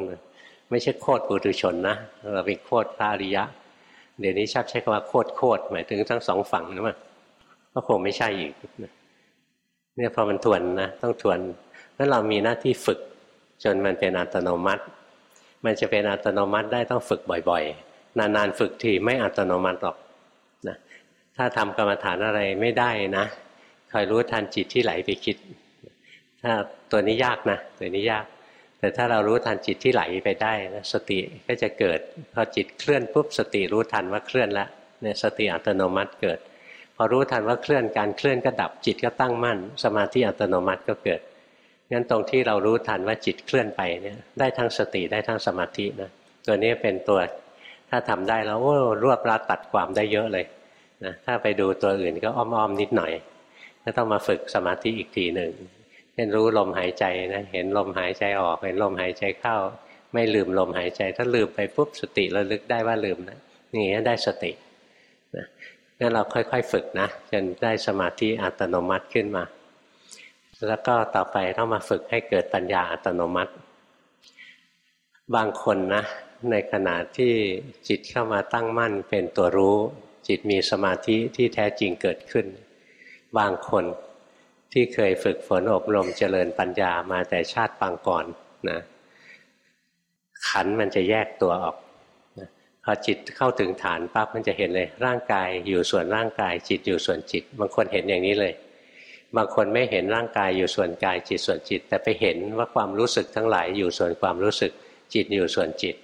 ไม่ใช่โคตรปุถุชนนะเราเป็นโคตรพระอริยะ เดี๋ยวนี้ชอบใช้คำว่าโคตรโคตรหมายถึงทั้งสองฝั่งนะมั้งก็คงไม่ใช่อีกเนี่ยพอมันทวนนะต้องทวนนั้นเรามีหน้าที่ฝึก จนมันเป็นอัตโนมัติ มันจะเป็นอัตโนมัติได้ต้องฝึกบ่อยๆ นานๆฝึกทีไม่อัตโนมัติหรอกนะถ้าทำกรรมฐานอะไรไม่ได้นะคอยรู้ทันจิตที่ไหลไปคิด ถ้าตัวนี้ยากนะตัวนี้ยาก แต่ถ้าเรารู้ทันจิตที่ไหลไปได้นะสติก็จะเกิดพอจิตเคลื่อนปุ๊บสติรู้ทันว่าเคลื่อนแล้วเนี่ยสติอัตโนมัติเกิด พอรู้ทันว่าเคลื่อนการเคลื่อนก็ดับจิตก็ตั้งมั่น สมาธิอัตโนมัติก็เกิดงั้นตรงที่เรารู้ทันว่าจิตเคลื่อนไปเนี่ยได้ทั้งสติได้ทั้งสมาธินะตัวนี้เป็นตัวถ้าทำได้แล้วโอ้รวบรัดตัดความได้เยอะเลยนะถ้าไปดูตัวอื่นก็อ้อมๆนิดหน่อยก็ต้องมาฝึกสมาธิอีกทีหนึ่ง เช่นรู้ลมหายใจนะเห็นลมหายใจออกเห็นลมหายใจเข้า ไม่ลืมลมหายใจ ถ้าลืมไปปุ๊บสติระลึกได้ว่าลืมนะนี่ได้สตินะงั้นเราค่อยๆฝึกนะจนได้สมาธิอัตโนมัติขึ้นมา แล้วก็ต่อไปต้องมาฝึกให้เกิดปัญญาอัตโนมัติ บางคนนะในขณะที่จิตเข้ามาตั้งมั่นเป็นตัวรู้ จิตมีสมาธิที่แท้จริงเกิดขึ้น บางคน ที่เคยฝึกฝนอบรมเจริญปัญญามาแต่ชาติปางก่อนนะขันมันจะแยกตัวออกนะพอจิตเข้าถึงฐานปั๊บมันจะเห็นเลย ร่างกายอยู่ส่วนร่างกาย จิตอยู่ส่วนจิต บางคนเห็นอย่างนี้เลย บางคนไม่เห็นร่างกายอยู่ส่วนกาย จิตส่วนจิต แต่ไปเห็นว่าความรู้สึกทั้งหลายอยู่ส่วนความรู้สึก จิตอยู่ส่วนจิต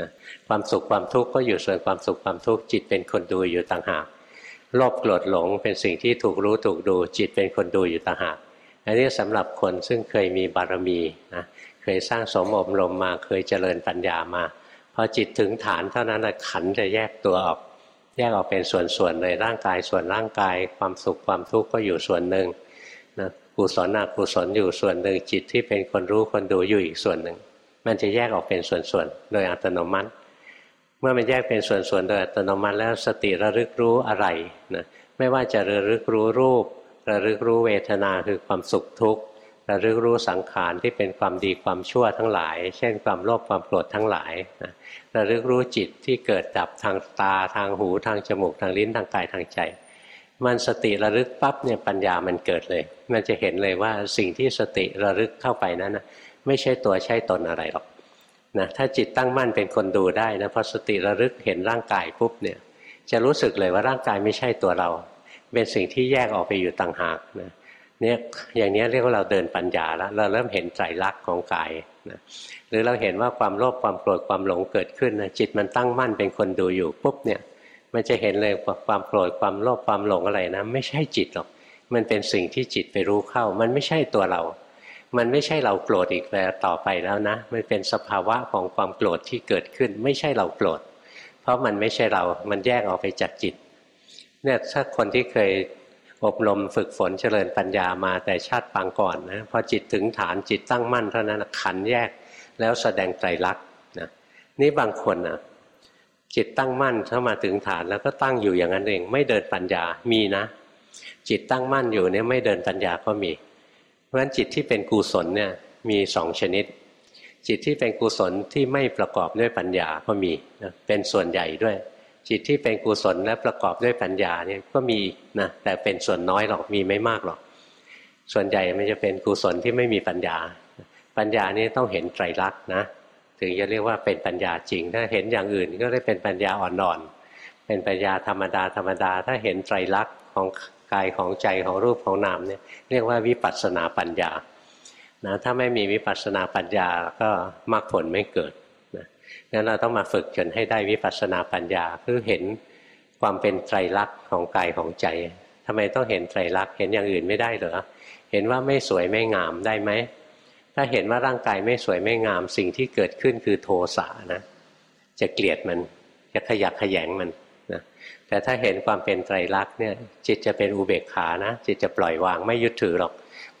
นะความสุขความทุกข์ก็อยู่ส่วนความสุขความทุกข์จิตเป็นคนดูอยู่ต่างหาก โลภโกรธหลงเป็นสิ่งที่ถูกรู้ถูกดูจิตเป็นคนดูอยู่ต่างหากอันนี้สำหรับคนซึ่งเคยมีบารมีนะเคยสร้างสมอบรมมาเคยเจริญปัญญามาพอจิตถึงฐานเท่านั้นขันจะแยกตัวออก แยกออกเป็นส่วนๆเลยร่างกายส่วนร่างกาย ความสุขความทุกข์ก็อยู่ส่วนหนึ่งนะกุศลอกุศลอยู่ส่วนหนึ่งจิตที่เป็นคนรู้คนดูอยู่อีกส่วนหนึ่งมันจะแยกออกเป็นส่วนๆโดยอัตโนมัติ เมื่อมันแยกเป็นส่วนๆโดยอัตโนมัติแล้วสติระลึกรู้อะไรนะไม่ว่าจะระลึกรู้รูประลึกรู้เวทนาคือความสุขทุกข์ระลึกรู้สังขารที่เป็นความดีความชั่วทั้งหลาย เช่นความโลภความโกรธทั้งหลายนะระลึกรู้จิตที่เกิดดับทางตาทางหูทางจมูกทางลิ้นทางกายทางใจ มันสติระลึกปั๊บเนี่ยปัญญามันเกิดเลย มันจะเห็นเลยว่าสิ่งที่สติระลึกเข้าไปนั้นนะไม่ใช่ตัวใช่ตนอะไรหรอก นะถ้าจิตตั้งมั่นเป็นคนดูได้นะพอสติระลึกเห็นร่างกายปุ๊บเนี่ยจะรู้สึกเลยว่าร่างกายไม่ใช่ตัวเรา เป็นสิ่งที่แยกออกไปอยู่ต่างหากนะเนี่ยอย่างนี้เรียกว่าเราเดินปัญญาแล้ว เราเริ่มเห็นใจรักของกายนะหรือเราเห็นว่าความโลภความโกรธความหลงเกิดขึ้นนะจิตมันตั้งมั่นเป็นคนดูอยู่ปุ๊บเนี่ยมันจะเห็นเลยความโกรธความโลภความหลงอะไรนะไม่ใช่จิตหรอก มันเป็นสิ่งที่จิตไปรู้เข้า มันไม่ใช่ตัวเรา มันไม่ใช่เราโกรธอีกแล้วต่อไปแล้วนะ มันเป็นสภาวะของความโกรธที่เกิดขึ้น ไม่ใช่เราโกรธ เพราะมันไม่ใช่เรา มันแยกออกไปจากจิต เนี่ยถ้าคนที่เคยอบรมฝึกฝนเจริญปัญญามาแต่ชาติปางก่อนนะพอจิตถึงฐานจิตตั้งมั่นเท่านั้นขันแยกแล้วแสดงไตรลักษณ์นะนี่บางคนนะจิตตั้งมั่นเข้ามาถึงฐานแล้วก็ตั้งอยู่อย่างนั้นเอง ไม่เดินปัญญามีนะ จิตตั้งมั่นอยู่เนี่ยไม่เดินปัญญาก็มี เพราะฉะนั้นจิตที่เป็นกุศลเนี่ยมีสองชนิด จิตที่เป็นกุศลที่ไม่ประกอบด้วยปัญญาก็มีนะเป็นส่วนใหญ่ด้วย จิตที่เป็นกุศลและประกอบด้วยปัญญาเนี่ยก็มีนะแต่เป็นส่วนน้อยหรอกมีไม่มากหรอก ส่วนใหญ่มันจะเป็นกุศลที่ไม่มีปัญญา ปัญญานี้ต้องเห็นไตรลักษณ์นะถึงจะเรียกว่าเป็นปัญญาจริง ถ้าเห็นอย่างอื่นก็ได้เป็นปัญญาอ่อนๆเป็นปัญญาธรรมดาธรรมดา ถ้าเห็นไตรลักษณ์ของ กายของใจของรูปของนามเนี่ยเรียกว่าวิปัสสนาปัญญานะถ้าไม่มีวิปัสสนาปัญญาก็มรรคผลไม่เกิดนะงั้นเราต้องมาฝึกจนให้ได้วิปัสสนาปัญญาคือเห็นความเป็นไตรลักษณ์ของกายของใจทำไมต้องเห็นไตรลักษณ์เห็นอย่างอื่นไม่ได้เหรอเห็นว่าไม่สวยไม่งามได้ไหมถ้าเห็นว่าร่างกายไม่สวยไม่งามสิ่งที่เกิดขึ้นคือโทสะนะ จะเกลียดมันจะขยักขยงมัน แต่ถ้าเห็นความเป็นไตรลักษณ์เนี่ยจิตจะเป็นอุเบกขานะ จิตจะปล่อยวางไม่ยึดถือหรอก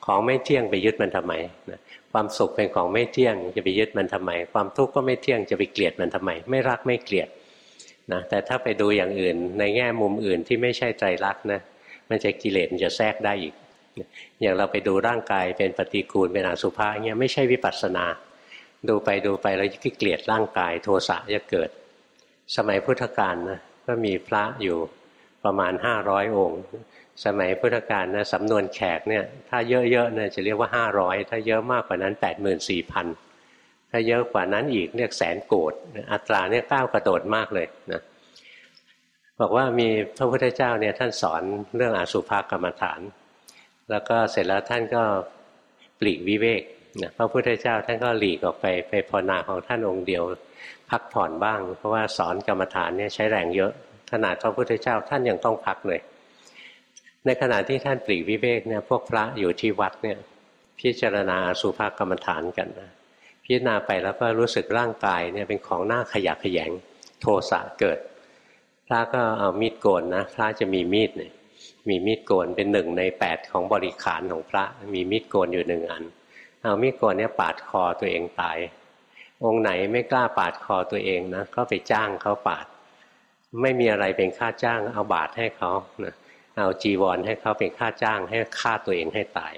ของไม่เที่ยงไปยึดมันทำไมนะความสุขเป็นของไม่เที่ยงจะไปยึดมันทำไม ความทุกข์ก็ไม่เที่ยงจะไปเกลียดมันทำไม ไม่รักไม่เกลียดนะแต่ถ้าไปดูอย่างอื่นในแง่มุมอื่นที่ไม่ใช่ไตรลักษณ์นะมันจะกิเลสมันจะแทรกได้อีก อย่างเราไปดูร่างกายเป็นปฏิกูลเป็นอสุภะเงี้ยไม่ใช่วิปัสสนา ดูไปดูไปแล้วที่เกลียดร่างกายโทสะจะเกิด สมัยพุทธกาลนะ ก็มีพระอยู่ประมาณห้าร้อยองค์ สมัยพุทธกาลนะสำนวนแขกเนี่ยถ้าเยอะๆเนี่ยจะเรียกว่าห้าร้อยถ้าเยอะมากกว่านั้นแปดหมื่นสี่พันถ้าเยอะกว่านั้นอีกเรียกแสนโกดอัตราเนี่ยก้าวกระโดดมากเลยนะบอกว่ามีพระพุทธเจ้าเนี่ยท่านสอนเรื่องอสุภกรรมฐาน แล้วก็เสร็จแล้วท่านก็ปลีกวิเวกนะพระพุทธเจ้าท่านก็หลีกออกไปไปภาวนาของท่านองค์เดียว พักผ่อนบ้าง เพราะว่าสอนกรรมฐานเนี่ยใช้แรงเยอะขนาดพระพุทธเจ้าท่านยังต้องพักเลยในขณะที่ท่านปลีวิเวกเนี่ยพวกพระอยู่ที่วัดเนี่ยพิจารณาสุภกรรมฐานกันนะพิจารณาไปแล้วก็รู้สึกร่างกายเนี่ยเป็นของหน้าขยะขยงโทสะเกิด พระก็เอามีดโกนนะพระจะมีมีดเนี่ยมีมีดโกนเป็นหนึ่งในแปดของบริขารของพระมีมีดโกนอยู่หนึ่งอัน เอามีดโกนเนี่ยปาดคอตัวเองตาย องค์ไหนไม่กล้าปาดคอตัวเองนะก็ไปจ้างเขาปาด ไม่มีอะไรเป็นค่าจ้างเอาบาทให้เขานะเอาจีวรให้เขาเป็นค่าจ้างให้ฆ่าตัวเองให้ตาย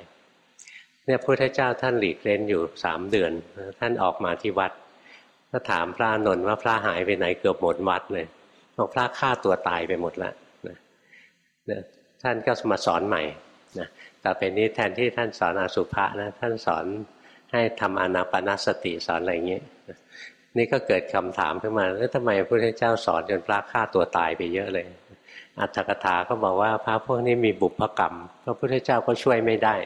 เนี่ยพระพุทธเจ้าท่านหลีกเล่นอยู่สามเดือน ท่านออกมาที่วัดก็ถามพระนนท์ว่าพระหายไปไหนเกือบหมดวัดเลยบอกพระฆ่าตัวตายไปหมดแล้วนะท่านก็มาสอนใหม่นะต่อไปนี้แทนที่ท่านสอนอาสุภะนะท่านสอน ให้ทำอนาปนาสติสอนอะไรอย่างนี้นี่ก็เกิดคำถามขึ้นมาแล้วทำไมพระพุทธเจ้าสอนจนพระฆ่าตัวตายไปเยอะเลย อัตถกถาก็บอกว่าพระพวกนี้มีบุพกรรม พระพุทธเจ้าก็ช่วยไม่ได้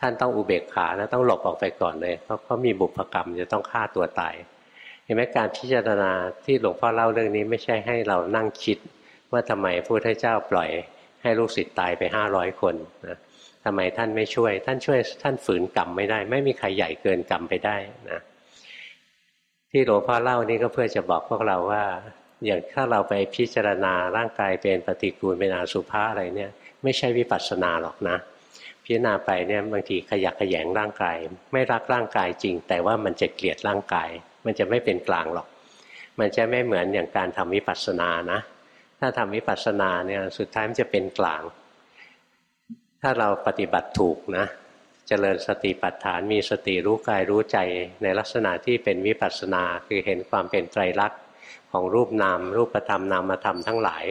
ท่านต้องอุเบกขานะต้องหลบออกไปก่อนเลยเพราะเขามีบุพกรรมจะต้องฆ่าตัวตาย เห็นไหมการพิจารณาที่หลวงพ่อเล่าเรื่องนี้ไม่ใช่ให้เรานั่งคิด ว่าทำไมพระพุทธเจ้าปล่อยให้ลูกศิษย์ตายไปห้าร้อยคนนะ ทำไมท่านไม่ช่วย ท่านช่วย ท่านฝืนกรรมไม่ได้ ไม่มีใครใหญ่เกินกรรมไปได้นะที่หลวงพ่อเล่านี่ก็เพื่อจะบอกพวกเราว่า อย่างถ้าเราไปพิจารณาร่างกายเป็นปฏิกูลเป็นอาสุภะอะไรเนี่ย ไม่ใช่วิปัสสนาหรอกนะ พิจารณาไปเนี่ยบางทีขยักขยงร่างกาย ไม่รักร่างกายจริง แต่ว่ามันจะเกลียดร่างกาย มันจะไม่เป็นกลางหรอก มันจะไม่เหมือนอย่างการทำวิปัสสนานะ ถ้าทำวิปัสสนาเนี่ยสุดท้ายมันจะเป็นกลาง ถ้าเราปฏิบัติถูกนะเจริญสติปัฏฐานมีสติรู้กายรู้ใจในลักษณะที่เป็นวิปัสสนาคือเห็นความเป็นไตรลักษณ์ของรูปนาม รูปธรรมนามธรรมทั้งหลาย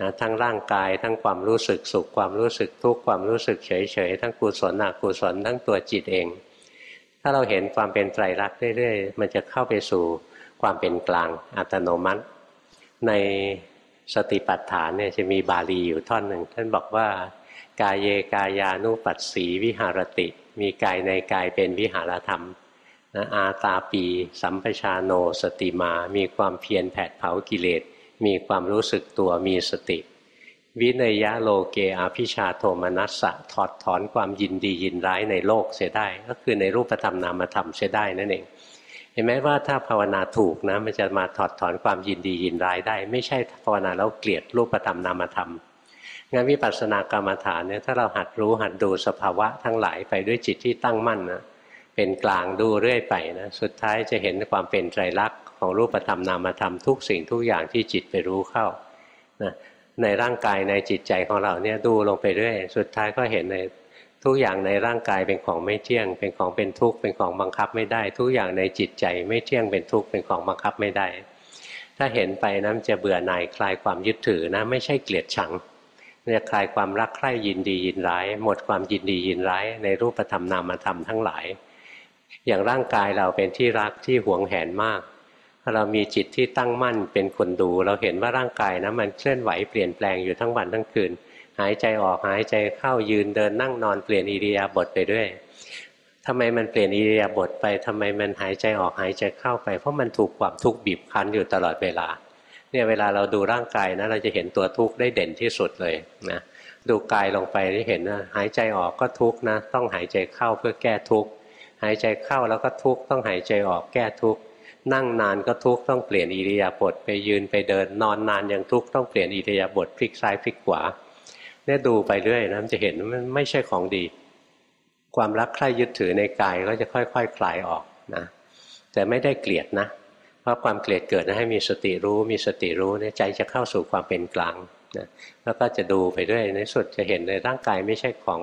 นะทั้งร่างกายทั้งความรู้สึกสุขความรู้สึกทุกข์ความรู้สึกเฉยเฉยทั้งกุศลอกุศลทั้งตัวจิตเอง ถ้าเราเห็นความเป็นไตรลักษณ์เรื่อยๆ มันจะเข้าไปสู่ความเป็นกลางอัตโนมัติ ในสติปัฏฐานเนี่ยจะมีบาลีอยู่ท่อนหนึ่งท่านบอกว่า กายเยกายานุปัสสีวิหารติ มีกายในกายเป็นวิหารธรรมนะอาตาปี สัมปชาโนสติมา มีความเพียรแผดเผากิเลส มีความรู้สึกตัวมีสติ วิเนยะโลเกอาพิชาโทมนัสสะถอดถอนความยินดียินร้ายในโลกเสียได้ ก็คือในรูปธรรมนามธรรมเสียได้นั่นเองเห็นไหมว่าถ้าภาวนาถูกนะมันจะมาถอดถอนความยินดียินร้ายได้ ไม่ใช่ภาวนาแล้วเกลียดรูปธรรมนามธรรม งานวิปัสสนากรรมฐานเนี่ยถ้าเราหัดรู้หัดดูสภาวะทั้งหลายไปด้วยจิตที่ตั้งมั่นนะเป็นกลางดูเรื่อยไปนะสุดท้ายจะเห็นความเป็นไตรลักษณ์ของรูปธรรมนามธรรมทุกสิ่งทุกอย่างที่จิตไปรู้เข้านะในร่างกายในจิตใจของเราเนี่ยดูลงไปเรื่อยสุดท้ายก็เห็นในทุกอย่างในร่างกายเป็นของไม่เที่ยง เป็นของเป็นทุกข์เป็นของบังคับไม่ได้ ทุกอย่างในจิตใจไม่เที่ยงเป็นทุกข์เป็นของบังคับไม่ได้ ถ้าเห็นไปนะจะเบื่อหน่ายคลายความยึดถือนะ ไม่ใช่เกลียดชัง จะคลายความรักใคร่ยินดียินร้าย หมดความยินดียินร้ายในรูปธรรมนามธรรมทั้งหลาย อย่างร่างกายเราเป็นที่รักที่หวงแหนมากเรามีจิตที่ตั้งมั่นเป็นคนดู เราเห็นว่าร่างกายนะมันเคลื่อนไหวเปลี่ยนแปลงอยู่ทั้งวันทั้งคืน หายใจออกหายใจเข้ายืนเดินนั่งนอนเปลี่ยนอิริยาบถไปด้วยทำไมมันเปลี่ยนอิริยาบถไปทำไมมันหายใจออกหายใจเข้าไป เพราะมันถูกความทุกข์บีบคั้นอยู่ตลอดเวลา เนี่ยเวลาเราดูร่างกายนะเราจะเห็นตัวทุกข์ได้เด่นที่สุดเลยนะดูกายลงไปที่เห็นนะหายใจออกก็ทุกข์นะต้องหายใจเข้าเพื่อแก้ทุกข์หายใจเข้าแล้วก็ทุกข์ต้องหายใจออกแก้ทุกข์นั่งนานก็ทุกข์ต้องเปลี่ยนอิริยาบถไปยืนไปเดิน นอนนานยังทุกข์ต้องเปลี่ยนอิริยาบถพลิกซ้ายพลิกขวาเนี่ยดูไปเรื่อยนะมันจะเห็นมันไม่ใช่ของดี ความรักใคร่ยึดถือในกายก็จะค่อยๆคคลายออกนะแต่ไม่ได้เกลียดนะ เพราะความเกลียดเกิดนะให้มีสติรู้ มีสติรู้เนี่ยใจจะเข้าสู่ความเป็นกลางนะแล้วก็จะดูไปเรื่อยในสุดจะเห็นในร่างกายไม่ใช่ของ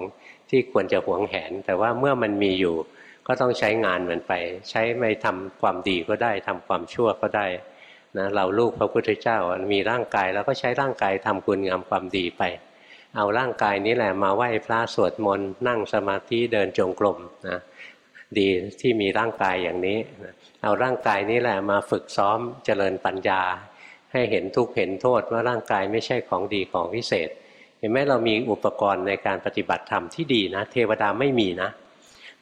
ที่ควรจะหวงแหน แต่ว่าเมื่อมันมีอยู่ก็ต้องใช้งานมันไป ใช้ไม่ทำความดีก็ได้ทำความชั่วก็ได้นะเราลูกพระพุทธเจ้ามีร่างกายแล้วก็ใช้ร่างกายทำคุณงามความดีไป เอาร่างกายนี้แหละมาไหว้พระสวดมนต์นั่งสมาธิเดินจงกรมนะดีที่มีร่างกายอย่างนี้ เอาร่างกายนี้แหละมาฝึกซ้อมเจริญปัญญา ให้เห็นทุกข์เห็นโทษว่าร่างกายไม่ใช่ของดีของวิเศษ เห็นไหมเรามีอุปกรณ์ในการปฏิบัติธรรมที่ดีนะ เทวดาไม่มีนะ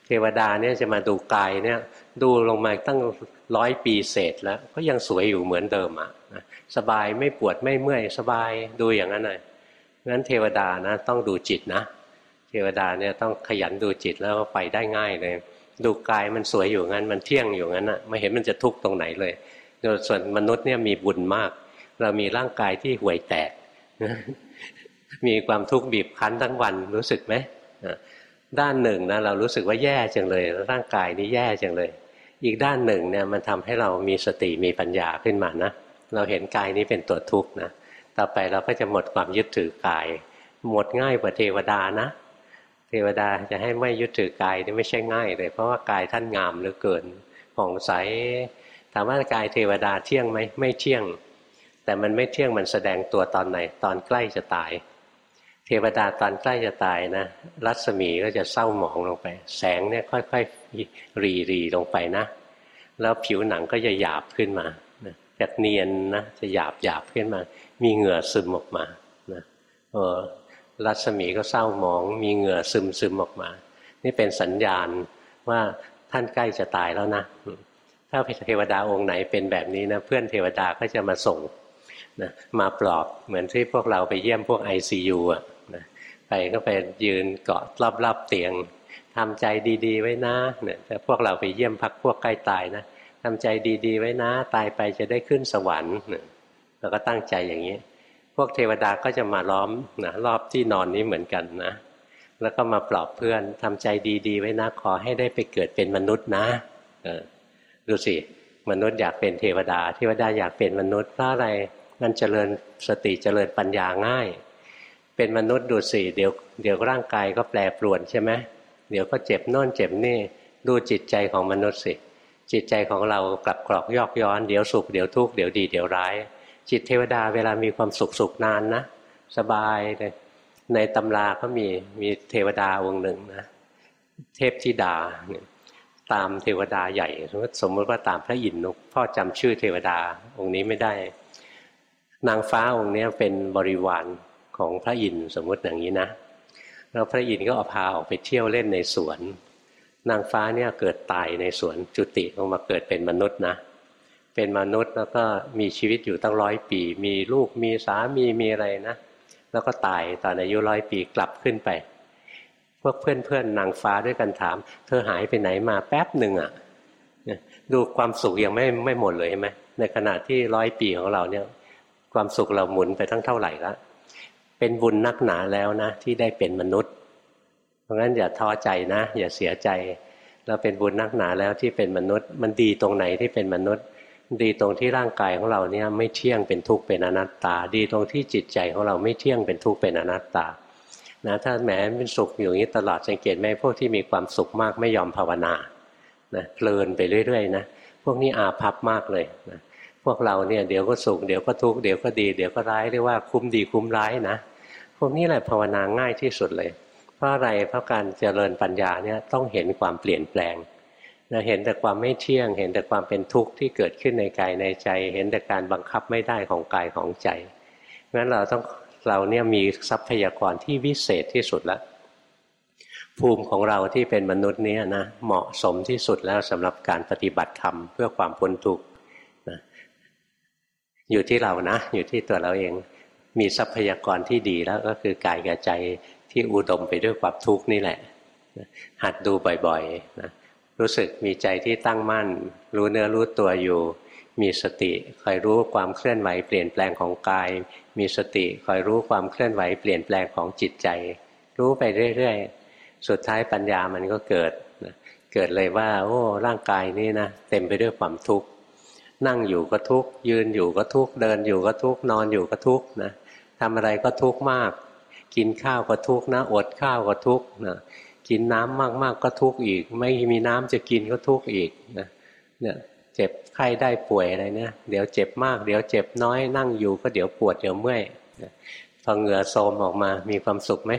เทวดาเนี่ยจะมาดูกายเนี่ยดูลงมาตั้งร้อยปีเศษแล้วก็ยังสวยอยู่เหมือนเดิมอะสบายไม่ปวดไม่เมื่อยสบายดูอย่างนั้นเลยงั้นเทวดานะต้องดูจิตนะ เทวดาเนี่ยต้องขยันดูจิตแล้วไปได้ง่ายเลย ดูกายมันสวยอยู่งั้น มันเที่ยงอยู่งั้นอะ ไม่เห็นมันจะทุกข์ตรงไหนเลยส่วนมนุษย์เนี่ยมีบุญมาก เรามีร่างกายที่ห่วยแตก มีความทุกข์บีบคั้นทั้งวันรู้สึกไหมด้านหนึ่งนะเรารู้สึกว่าแย่จังเลย ร่างกายนี้แย่จังเลย อีกด้านหนึ่งเนี่ยมันทำให้เรามีสติมีปัญญาขึ้นมานะเราเห็นกายนี้เป็นตัวทุกข์นะต่อไปเราก็จะหมดความยึดถือกาย หมดง่ายกว่าเทวดานะ เทวดาจะให้ไม่ยึดถือกายนี่ไม่ใช่ง่ายเลยเพราะว่ากายท่านงามเหลือเกินผ่องใสถามว่ากายเทวดาเที่ยงไหมไม่เที่ยง แต่มันไม่เที่ยงมันแสดงตัวตอนไหน ตอนใกล้จะตาย เทวดาตอนใกล้จะตายนะ รัศมีก็จะเศร้าหมองลงไป แสงเนี่ยค่อยๆรีรีลงไปนะ แล้วผิวหนังก็จะหยาบขึ้นมาจากเนียนนะจะหยาบหยาบขึ้นมา มีเหงื่อซึมออกมานะเออ รัศมีก็เศร้าหมอง มีเหงื่อซึมซึมออกมา นี่เป็นสัญญาณว่าท่านใกล้จะตายแล้วนะถ้าเทวดาองค์ไหนเป็นแบบนี้นะเพื่อนเทวดาก็จะมาส่งนะมาปลอบเหมือนที่พวกเราไปเยี่ยมพวกไอซียูอะนะไปก็ไปยืนเกาะรอบๆเตียงทำใจดีๆ ไว้นะเนี่ยแต่พวกเราไปเยี่ยมพักพวกใกล้ตายนะทำใจดีๆ ไว้นะ ตายไปจะได้ขึ้นสวรรค์เราก็ตั้งใจอย่างนี้ วกเทวดาก็จะมาล้อมนะรอบที่นอนนี้เหมือนกันนะ แล้วก็มาปลอบเพื่อนทำใจดีๆ ไว้นะขอให้ได้ไปเกิดเป็นมนุษย์นะดูสิมนุษย์อยากเป็นเทวดา เทวดาอยากเป็นมนุษย์เพราะอะไรมันเจริญสติเจริญปัญญาง่าย เป็นมนุษย์ดูสิเดี๋ยวเดี๋ยวร่างกายก็แปรปรวนใช่ไหมเดี๋ยวก็เจ็บโน่นเจ็บนี่ดูจิตใจของมนุษย์สิจิตใจของเรากลับกรอกยอกย้อน เดี๋ยวสุขเดี๋ยวทุกข์เดี๋ยวดีเดี๋ยวร้าย จิตเทวดาเวลามีความสุขสุขนานนะ สบายเลยในตำราก็มีมีเทวดาองค์หนึ่งนะเทพธิดาตามเทวดาใหญ่ สมมติว่าตามพระอินทร์พ่อจำชื่อเทวดาองค์นี้ไม่ได้ นางฟ้าองค์นี้เป็นบริวารของพระอินทร์สมมติอย่างนี้นะแล้วพระอินทร์ก็เอาพาออกไปเที่ยวเล่นในสวน นางฟ้าเนี่ยเกิดตายในสวนจุติลงมาเกิดเป็นมนุษย์นะ เป็นมนุษย์แล้วก็มีชีวิตอยู่ตั้งร้อยปี มีลูกมีสามีมีอะไรนะ แล้วก็ตายตอนอายุร้อยปีกลับขึ้นไป พวกเพื่อนเพื่อนนางฟ้าด้วยกันถาม เธอหายไปไหนมาแป๊บหนึ่งอะ่ะดูความสุขยังไม่ไม่หมดเลยใช่ไหมในขณะที่ร้อยปีของเราเนี่ย ความสุขเราหมุนไปทั้งเท่าไหร่ละเป็นบุญนักหนาแล้วนะ ที่ได้เป็นมนุษย์ เพราะงั้นอย่าท้อใจนะ อย่าเสียใจ เราเป็นบุญนักหนาแล้วที่เป็นมนุษย์ มันดีตรงไหนที่เป็นมนุษย์ ดีตรงที่ร่างกายของเราเนี่ยไม่เที่ยงเป็นทุกข์เป็นอนัตตา ดีตรงที่จิตใจของเราไม่เที่ยงเป็นทุกข์เป็นอนัตตานะถ้าแหมเป็นสุขอยู่อย่างนี้ตลอดสังเกตไหมพวกที่มีความสุขมากไม่ยอมภาวนานะเพลินไปเรื่อยๆนะพวกนี้อาภัพมากเลยนะพวกเราเนี่ยเดี๋ยวก็สุขเดี๋ยวก็ทุกข์เดี๋ยวก็ดีเดี๋ยวก็ร้ายเรียกว่าคุ้มดีคุ้มร้ายนะพวกนี้แหละภาวนาง่ายที่สุดเลย เพราะอะไรเพราะการเจริญปัญญาเนี่ยต้องเห็นความเปลี่ยนแปลง นะเห็นแต่ความไม่เที่ยง เห็นแต่ความเป็นทุกข์ที่เกิดขึ้นในกายในใจ เห็นแต่การบังคับไม่ได้ของกายของใจงั้นเราต้องเราเนี่ยมีทรัพยากรที่วิเศษที่สุดแล้วภูมิของเราที่เป็นมนุษย์เนี้นะเหมาะสมที่สุดแล้วสำหรับการปฏิบัติธรรมเพื่อความพ้นทุกข์นะอยู่ที่เรานะ อยู่ที่ตัวเราเอง มีทรัพยากรที่ดีแล้วก็คือกายกับใจที่อุดมไปด้วยความทุกข์นี่แหละหัดดูบ่อยๆนะ รู้สึกมีใจที่ตั้งมั่น รู้เนื้อรู้ตัวอยู่ มีสติคอยรู้ความเคลื่อนไหวเปลี่ยนแปลงของกาย มีสติคอยรู้ความเคลื่อนไหวเปลี่ยนแปลงของจิตใจ รู้ไปเรื่อยๆ สุดท้ายปัญญามันก็เกิดเกิดเลยว่า โอ้ร่างกายนี้นะเต็มไปด้วยความทุกข์นั่งอยู่ก็ทุกข์ยืนอยู่ก็ทุกข์เดินอยู่ก็ทุกข์นอนอยู่ก็ทุกข์นะทำอะไรก็ทุกข์มาก กินข้าวก็ทุกข์นะอดข้าวก็ทุกข์นะ กินน้ำมาก ๆ ก็ทุกข์อีก ไม่มีน้ำจะกินก็ทุกข์อีกนะเนี่ยเจ็บไข้ได้ป่วยอะไรเนี่ยเดี๋ยวเจ็บมาก เดี๋ยวเจ็บน้อยนั่งอยู่ก็เดี๋ยวปวดเดี๋ยวเมื่อยพอเหงื่อโซมออกมามีความสุขไหม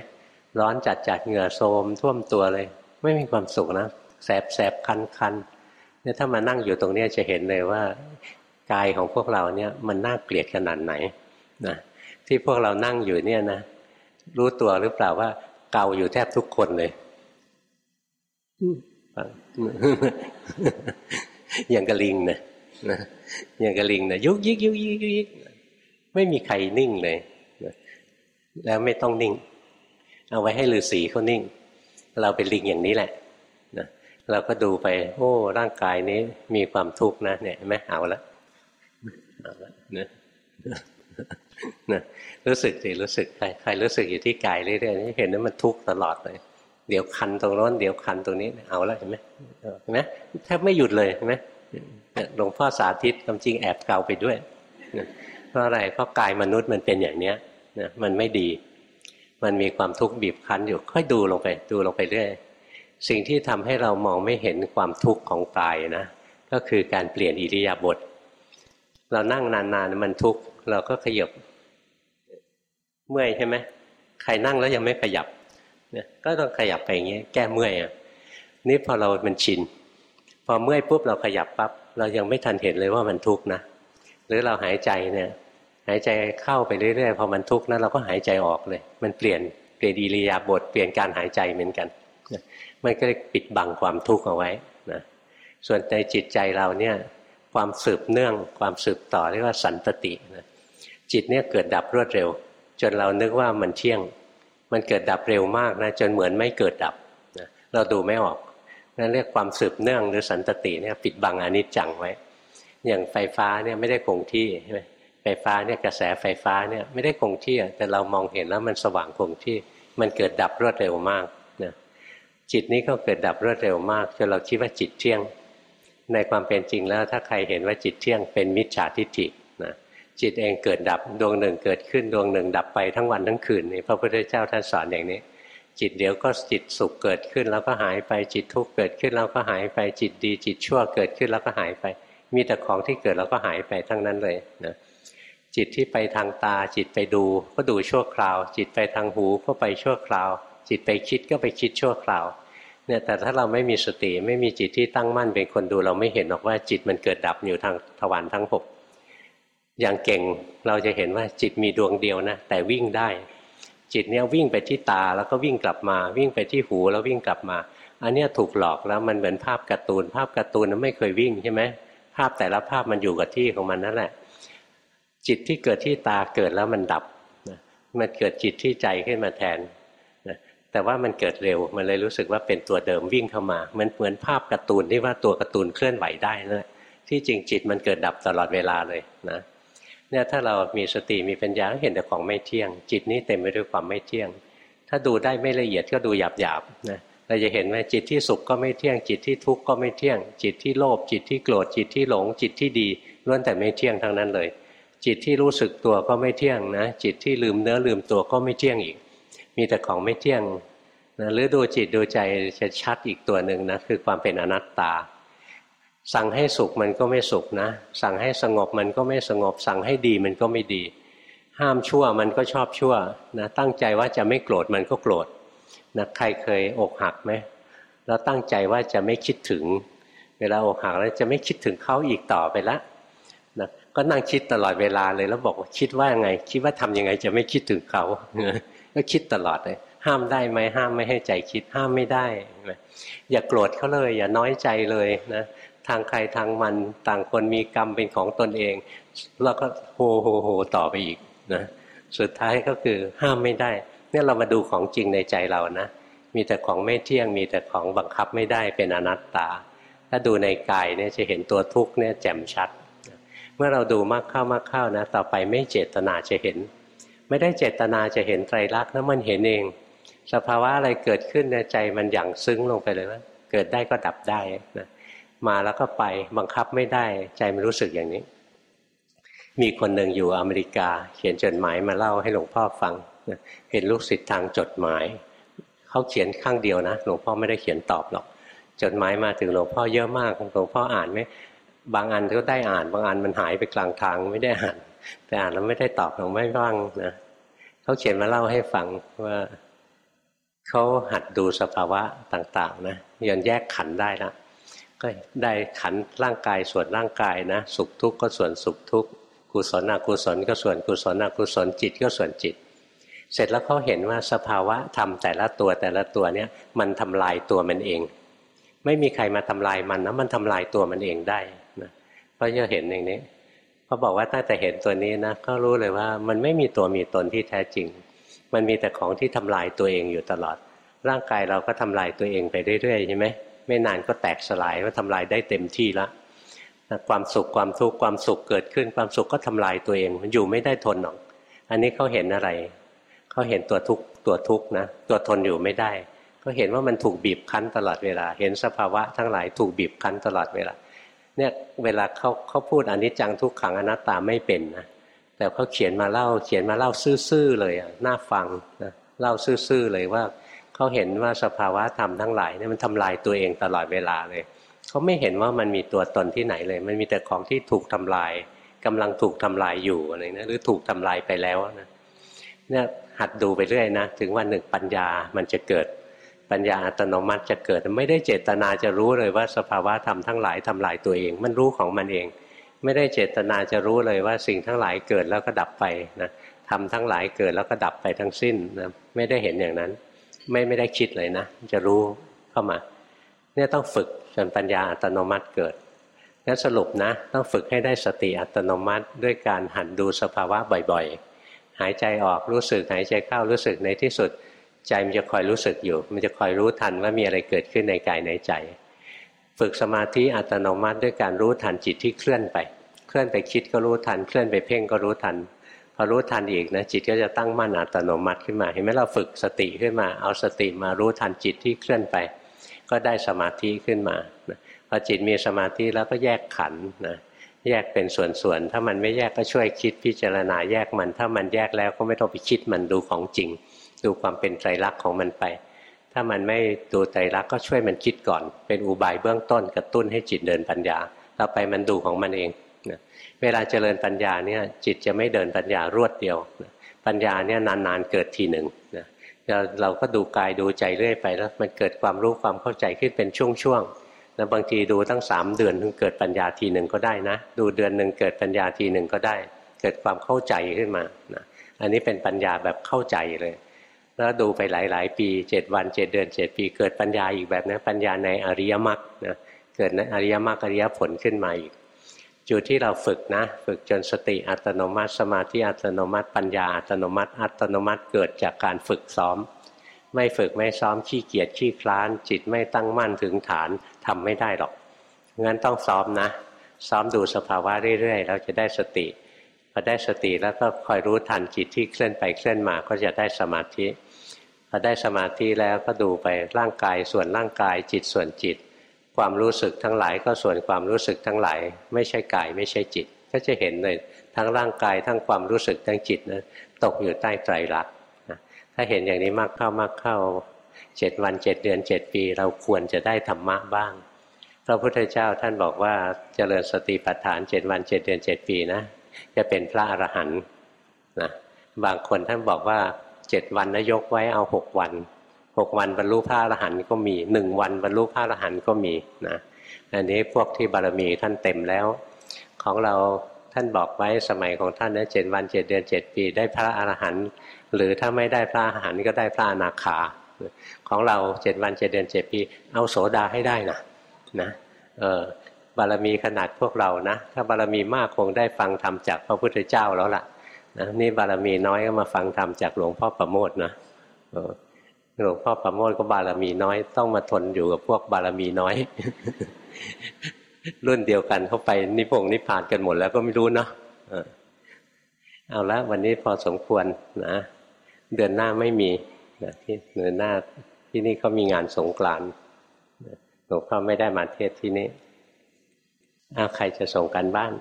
ร้อนจัดจัดเหงื่อโซมท่วมตัวเลย ไม่มีความสุขนะแสบแสบคันคันเนี่ยถ้ามานั่งอยู่ตรงนี้จะเห็นเลยว่ากายของพวกเราเนี่ยมันน่าเกลียดขนาดไหนนะที่พวกเรานั่งอยู่เนี่ยนะรู้ตัวหรือเปล่าว่าเกาอยู่แทบทุกคนเลย อย่างกระลิงนะอย่างกระลิงนะยุกยิกยุกยิกยุกยิกไม่มีใครนิ่งเลยแล้วไม่ต้องนิ่ง เอาไว้ให้ฤาษีเขานิ่ง เราเป็นลิงอย่างนี้แหละนะเราก็ดูไป โอ้ ร่างกายนี้มีความทุกข์นะเนี่ยไหมเอาละเอาละนะนะรู้สึกสิรู้สึกใครใครรู้สึกอยู่ที่กายเรื่อยๆเห็นว่ามันทุกข์ตลอดเลย เดี๋ยวคันตรงโน้นเดี๋ยวคันตรงนี้เอาละเห็นไหมเห็นไหมแทบไม่หยุดเลยเห็นไหมหลวงพ่อสาธิตคำจริงแอบเกาไปด้วยเพราะอะไรเพราะกายมนุษย์มันเป็นอย่างเนี้ยนะมันไม่ดี มันมีความทุกข์บีบคั้นอยู่ค่อยดูลงไป ดูลงไปเรื่อยสิ่งที่ทำให้เรามองไม่เห็นความทุกข์ของกายนะก็คือการเปลี่ยนอิริยาบถเรานั่งนานๆมันทุกข์เราก็ขยับเมื่อยใช่ไหมใครนั่งแล้วยังไม่ขยับ เนี่ยก็ต้องขยับไปอย่างเงี้ยแก้เมื่อยอะนี่พอเรามันชินพอเมื่อยปุ๊บเราขยับปั๊บเรายังไม่ทันเห็นเลยว่ามันทุกข์นะหรือเราหายใจเนี่ยหายใจเข้าไปเรื่อยๆพอมันทุกข์นะเราก็หายใจออกเลย มันเปลี่ยนเปลี่ยนอิริยาบถเปลี่ยนการหายใจเหมือนกันมันก็เลยปิดบังความทุกข์เอาไว้นะส่วนในจิตใจเราเนี่ยความสืบเนื่องความสืบต่อเรียกว่าสันตตินะจิตเนี่ยเกิดดับรวดเร็ว จนเรานึกว่ามันเที่ยง มันเกิดดับเร็วมากนะจนเหมือนไม่เกิดดับนะเราดูไม่ออกนั่นเรียกความสืบเนื่องหรือสันตติเนี่ยปิดบังอนิจจังไว้ อย่างไฟฟ้าเนี่ยไม่ได้คงที่ใช่ไหมไฟฟ้าเนี่ยกระแสไฟฟ้าเนี่ยไม่ได้คงที่แต่เรามองเห็นแล้วมันสว่างคงที่ มันเกิดดับรวดเร็วมากนะจิตนี้ก็เกิดดับรวดเร็วมากจนเราคิดว่าจิตเที่ยง ในความเป็นจริงแล้วถ้าใครเห็นว่าจิตเที่ยงเป็นมิจฉาทิฏฐิ จิตเองเกิดดับดวงหนึ่งเกิดขึ้นดวงหนึ่งดับไปทั้งวันทั้งคืนนี่พระพุทธเจ้าท่านสอนอย่างนี้ จิตเดี๋ยวก็จิตสุขเกิดขึ้น แล้วก็หายไปจิตทุกข์เกิดขึ้นแล้วก็หายไปจิตดี จิตชั่วเกิดขึ้นแล้วก็หายไป มีแต่ของที่เกิดแล้วก็หายไปทั้งนั้นเลยนะจิตที่ไปทางตาจิตไปดูก็ดูชั่วคราว จิตไปทางหูก็ไปชั่วคราว จิตไปคิดก็ไปคิดชั่วคราวเนี่ยแต่ถ้าเราไม่มีสติไม่มีจิตที่ตั้งมั่นเป็นคนดูเราไม่เห็นหรอกว่าจิตมันเกิดดับอยู่ทางทวารทั้งหก อย่างเก่งเราจะเห็นว่าจิตมีดวงเดียวนะแต่วิ่งได้ จิตเนี่ยวิ่งไปที่ตาแล้วก็วิ่งกลับมา วิ่งไปที่หูแล้ววิ่งกลับมา อันเนี้ยถูกหลอกแล้วมันเหมือนภาพการ์ตูน ภาพการ์ตูนนั้นไม่เคยวิ่งใช่ไหมภาพแต่ละภาพมันอยู่กับที่ของมันนั่นแหละ จิตที่เกิดที่ตาเกิดแล้วมันดับมันเกิดจิตที่ใจขึ้นมาแทนแต่ว่ามันเกิดเร็วมันเลยรู้สึกว่าเป็นตัวเดิมวิ่งเข้ามามันเหมือนภาพการ์ตูนที่ว่าตัวการ์ตูนเคลื่อนไหวได้นะที่จริงจิตมันเกิดดับตลอดเวลาเลยนะ เนี่ยถ้าเรามีสติมีปัญญาเห็นแต่ของไม่เที่ยง จิตนี้เต็มไปด้วยความไม่เที่ยง ถ้าดูได้ไม่ละเอียดก็ดูหยาบหยาบนะเราจะเห็นว่าจิตที่สุขก็ไม่เที่ยง จิตที่ทุกข์ก็ไม่เที่ยง จิตที่โลภจิตที่โกรธจิตที่หลง จิตที่ดีล้วนแต่ไม่เที่ยงทั้งนั้นเลย จิตที่รู้สึกตัวก็ไม่เที่ยงนะ จิตที่ลืมเนื้อลืมตัวก็ไม่เที่ยงอีก มีแต่ของไม่เที่ยงนะหรือดูจิตดูใจจะชัดอีกตัวหนึ่งนะคือความเป็นอนัตตา สั่งให้สุขมันก็ไม่สุขนะ สั่งให้สงบมันก็ไม่สงบ สั่งให้ดีมันก็ไม่ดี ห้ามชั่วมันก็ชอบชั่วนะตั้งใจว่าจะไม่โกรธมันก็โกรธนะใครเคยอกหักไหมแล้วตั้งใจว่าจะไม่คิดถึง เวลาอกหักแล้วจะไม่คิดถึงเขาอีกต่อไปละนะก็นั่งคิดตลอดเวลาเลยแล้วบอกว่าคิดว่าไง คิดว่าทํำยังไงจะไม่คิดถึงเขาก็คิดตลอดเลยห้ามได้ไหมห้ามไม่ให้ใจคิดห้ามไม่ได้ อย่าโกรธเขาเลย อย่าน้อยใจเลยนะ ทางใครทางมันต่างคนมีกรรมเป็นของตนเอง แล้วก็โฮโฮโฮต่อไปอีกนะสุดท้ายก็คือห้ามไม่ได้ เนี่ยเรามาดูของจริงในใจเรานะ มีแต่ของไม่เที่ยง มีแต่ของบังคับไม่ได้เป็นอนัตตา ถ้าดูในกายเนี่ยจะเห็นตัวทุกข์เนี่ยแจ่มชัด เมื่อเราดูมากเข้ามากเข้านะ ต่อไปไม่เจตนาจะเห็น ไม่ได้เจตนาจะเห็นไตรลักษณ์แล้วมันเห็นเอง สภาวะอะไรเกิดขึ้นในใจมันอย่างซึ้งลงไปเลยว่าเกิดได้ก็ดับได้นะ มาแล้วก็ไปบังคับไม่ได้ใจมันรู้สึกอย่างนี้ มีคนหนึ่งอยู่อเมริกา เขียนจดหมายมาเล่าให้หลวงพ่อฟังเห็นลูกศิษย์ทางจดหมายเขาเขียนข้างเดียวนะหลวงพ่อไม่ได้เขียนตอบหรอก จดหมายมาถึงหลวงพ่อเยอะมากหลวงพ่ออ่านไหมบางอันก็ได้อ่าน บางอันมันหายไปกลางทางไม่ได้อ่าน แต่อ่านแล้วไม่ได้ตอบหลวงไม่ว่างนะเขาเขียนมาเล่าให้ฟังว่าเขาหัดดูสภาวะต่าง ๆ นะยันแยกขันได้ละ ก็ได้ขันร่างกายส่วนร่างกายนะ สุขทุกข์ก็ส่วนสุขทุกข์กุศลอกุศลก็ส่วนกุศลอกุศลจิตก็ส่วนจิต เสร็จแล้วเขาเห็นว่าสภาวะทำแต่ละตัวแต่ละตัวเนี่ยมันทำลายตัวมันเอง ไม่มีใครมาทำลายมันนะมันทำลายตัวมันเองได้นะเพราะจะเห็นอย่างนี้เขาบอกว่าตั้งแต่เห็นตัวนี้นะก็รู้เลยว่ามันไม่มีตัวมีตนที่แท้จริง มันมีแต่ของที่ทำลายตัวเองอยู่ตลอด ร่างกายเราก็ทำลายตัวเองไปเรื่อยๆใช่ไหม ไม่นานก็แตกสลายว่าทำลายได้เต็มที่ละความสุขความทุกข์ความสุขเกิดขึ้น ความสุขก็ทำลายตัวเองมันอยู่ไม่ได้ทนหรอก อันนี้เขาเห็นอะไรเขาเห็นตัวทุกข์ตัวทุกข์นะตัวทนอยู่ไม่ได้ ก็เห็นว่ามันถูกบีบคั้นตลอดเวลา เห็นสภาวะทั้งหลายถูกบีบคั้นตลอดเวลาเนี่ยเวลาเขาเขาพูดอนิจจังทุกขังอนัตตาไม่เป็นนะแต่เขาเขียนมาเล่าเขียนมาเล่าซื่อๆเลยอะน่าฟังนะเล่าซื่อๆเลยว่า เขาเห็นว่าสภาวะธรรมทั้งหลายเนี่ยมันทำลายตัวเองตลอดเวลาเลยเขาไม่เห็นว่ามันมีตัวตนที่ไหนเลย มันมีแต่ของที่ถูกทำลายกำลังถูกทำลายอยู่อะไรนะหรือถูกทำลายไปแล้วนะเนี่ยหัดดูไปเรื่อยนะถึงวันหนึ่งปัญญามันจะเกิดปัญญาอัตโนมัติจะเกิดไม่ได้เจตนาจะรู้เลยว่าสภาวะธรรมทั้งหลายทำลายตัวเอง มันรู้ของมันเอง ไม่ได้เจตนาจะรู้เลยว่าสิ่งทั้งหลายเกิดแล้วก็ดับไปนะทำทั้งหลายเกิดแล้วก็ดับไปทั้งสิ้นนะไม่ได้เห็นอย่างนั้น ไม่ไม่ได้คิดเลยนะจะรู้เข้ามา เนี่ยต้องฝึกจนปัญญาอัตโนมัติเกิดงั้นสรุปนะ ต้องฝึกให้ได้สติอัตโนมัติ ด้วยการหันดูสภาวะบ่อยๆ หายใจออกรู้สึกหายใจเข้ารู้สึกในที่สุด ใจมันจะคอยรู้สึกอยู่ มันจะคอยรู้ทันว่ามีอะไรเกิดขึ้นในกายในใจ ฝึกสมาธิอัตโนมัติ ด้วยการรู้ทันจิตที่เคลื่อนไป เคลื่อนไปคิดก็รู้ทัน เคลื่อนไปเพ่งก็รู้ทัน อรู้ทันอีกนะจิตก็จะตั้งมั่นอัตโนมัติขึ้นมา เห็นไหมเราฝึกสติขึ้นมา เอาสติมารู้ทันจิตที่เคลื่อนไป ก็ได้สมาธิขึ้นมาพอจิตมีสมาธิแล้วก็แยกขันนะแยกเป็นส่วนๆ ถ้ามันไม่แยกก็ช่วยคิดพิจารณาแยกมัน ถ้ามันแยกแล้วก็ไม่ต้องไปคิดมันดูของจริง ดูความเป็นไตรลักษณ์ของมันไป ถ้ามันไม่ดูไตรลักษณ์ก็ช่วยมันคิดก่อน เป็นอุบายเบื้องต้นกระตุ้นให้จิตเดินปัญญา ต่อไปมันดูของมันเอง เวลาเจริญปัญญาเนี่ยจิตจะไม่เดินปัญญารวดเดียว ปัญญาเนี่ยนานๆเกิดทีหนึ่งนะเราก็ดูกายดูใจเรื่อยไปแล้วมันเกิดความรู้ความเข้าใจขึ้นเป็นช่วงๆแล้วบางทีดูตั้งสามเดือนถึงเกิดปัญญาทีหนึ่งก็ได้นะ ดูเดือนหนึ่งเกิดปัญญาทีหนึ่งก็ได้ เกิดความเข้าใจขึ้นมานะอันนี้เป็นปัญญาแบบเข้าใจเลย แล้วดูไปหลาย ๆ ปีเจ็ดวันเจ็ดเดือนเจ็ดปี เกิดปัญญาอีกแบบนะปัญญาในอริยมรรคนะเกิดในอริยมรรคอริยผลขึ้นมาอีก จุดที่เราฝึกนะ ฝึกจนสติอัตโนมัติ สมาธิอัตโนมัติ ปัญญาอัตโนมัติ อัตโนมัติเกิดจากการฝึกซ้อม ไม่ฝึกไม่ซ้อมขี้เกียจขี้คลาน จิตไม่ตั้งมั่นถึงฐานทำไม่ได้หรอกงั้นต้องซ้อมนะ ซ้อมดูสภาวะเรื่อยๆเราจะได้สติพอได้สติแล้วก็คอยรู้ทันจิตที่เคลื่อนไปเคลื่อนมาก็จะได้สมาธิพอได้สมาธิแล้วก็ดูไปร่างกายส่วนร่างกายจิตส่วนจิต ความรู้สึกทั้งหลายก็ส่วนความรู้สึกทั้งหลาย ไม่ใช่กายไม่ใช่จิต ก็จะเห็นเลยทั้งร่างกายทั้งความรู้สึกทั้งจิตนะตกอยู่ใต้ไตรลักษณ์ถ้าเห็นอย่างนี้มากเข้ามากเข้าเจ็ดวันเจ็ดเดือนเจ็ดปี เราควรจะได้ธรรมะบ้างพระพุทธเจ้าท่านบอกว่าเจริญสติปัฏฐานเจ็ดวันเจ็ดเดือนเจ็ดปีนะจะเป็นพระอรหันต์นะบางคนท่านบอกว่าเจ็ดวันนะยกไว้เอาหกวัน หกวันบรรลุพระอรหันต์ก็มีหนึ่งวันบรรลุพระอรหันต์ก็มีนะอันนี้พวกที่บารมีท่านเต็มแล้ว ของเราท่านบอกไว้สมัยของท่านนะเจ็ดวันเจ็ดเดือนเจ็ดปีได้พระอรหันต์หรือถ้าไม่ได้พระอรหันต์ก็ได้พระอนาคา ของเราเจ็ดวันเจ็ดเดือนเจ็ดปี เอาโสดาให้ได้นะนะเออบารมีขนาดพวกเรานะ ถ้าบารมีมากคงได้ฟังธรรมจากพระพุทธเจ้าแล้วล่ะนะนี่บารมีน้อยก็มาฟังธรรมจากหลวงพ่อประโมทนะ หลวงพ่อประโมทก็บารมีน้อย ต้องมาทนอยู่กับพวกบารมีน้อย รุ่นเดียวกันเข้าไปนิพงนิพพานกันหมดแล้วก็ไม่รู้เนาะเอาละวันนี้พอสมควรนะเดือนหน้าไม่มีนะที่เดือนหน้าที่นี่เขามีงานสงกรานหลวงพ่อไม่ได้มาเทศที่นี้อาใครจะส่งกันบ้าน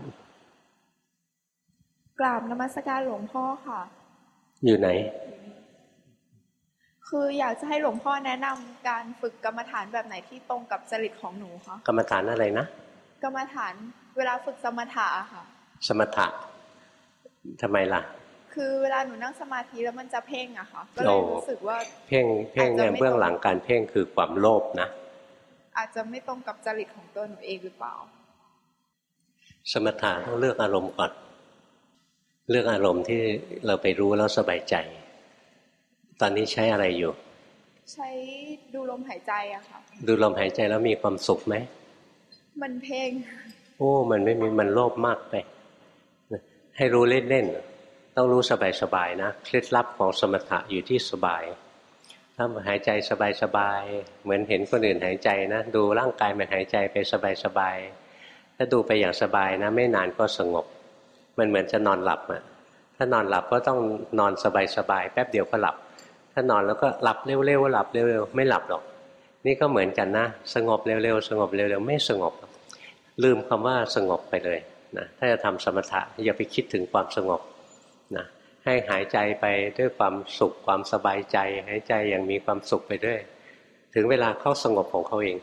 กราบนมัสการหลวงพ่อค่ะ อยู่ไหน คืออยากจะให้หลวงพ่อแนะนำการฝึกกรรมฐานแบบไหนที่ตรงกับจริตของหนูคะกรรมฐานอะไรนะ กรรมฐานเวลาฝึกสมถะค่ะ สมถะทำไมล่ะ คือเวลาหนูนั่งสมาธิแล้วมันจะเพ่งอะค่ะก็เลยรู้สึกว่าเพ่งเพ่งเนี่ยเบื้องหลังการเพ่งคือความโลภนะ อาจจะไม่ตรงกับจริตของตัวหนูเองหรือเปล่า สมถะต้องเลือกอารมณ์ก่อน เลือกอารมณ์ที่เราไปรู้แล้วสบายใจ ตอนนี้ใช้อะไรอยู่ ใช้ดูลมหายใจอะค่ะ ดูลมหายใจแล้วมีความสุขไหม มันเพ่ง โอ้ มันไม่มี มันโลภมากไป ให้รู้เล่นๆ ต้องรู้สบายๆนะ เคล็ดลับของสมถะอยู่ที่สบาย ถ้าหายใจสบายๆ เหมือนเห็นคนอื่นหายใจนะ ดูร่างกายมันหายใจไปสบายๆ ถ้าดูไปอย่างสบายนะ ไม่นานก็สงบ มันเหมือนจะนอนหลับอะถ้านอนหลับก็ต้องนอนสบายๆ แป๊บเดียวก็หลับ ถ้านอนแล้วก็หลับเร็วๆหลับเร็วๆไม่หลับหรอก นี่ก็เหมือนกันนะ สงบเร็วๆสงบเร็วๆไม่สงบ ลืมคำว่าสงบไปเลยนะถ้าจะทำสมถะอย่าไปคิดถึงความสงบนะให้หายใจไปด้วยความสุขความสบายใจ หายใจอย่างมีความสุขไปด้วย ถึงเวลาเข้าสงบของเขาเอง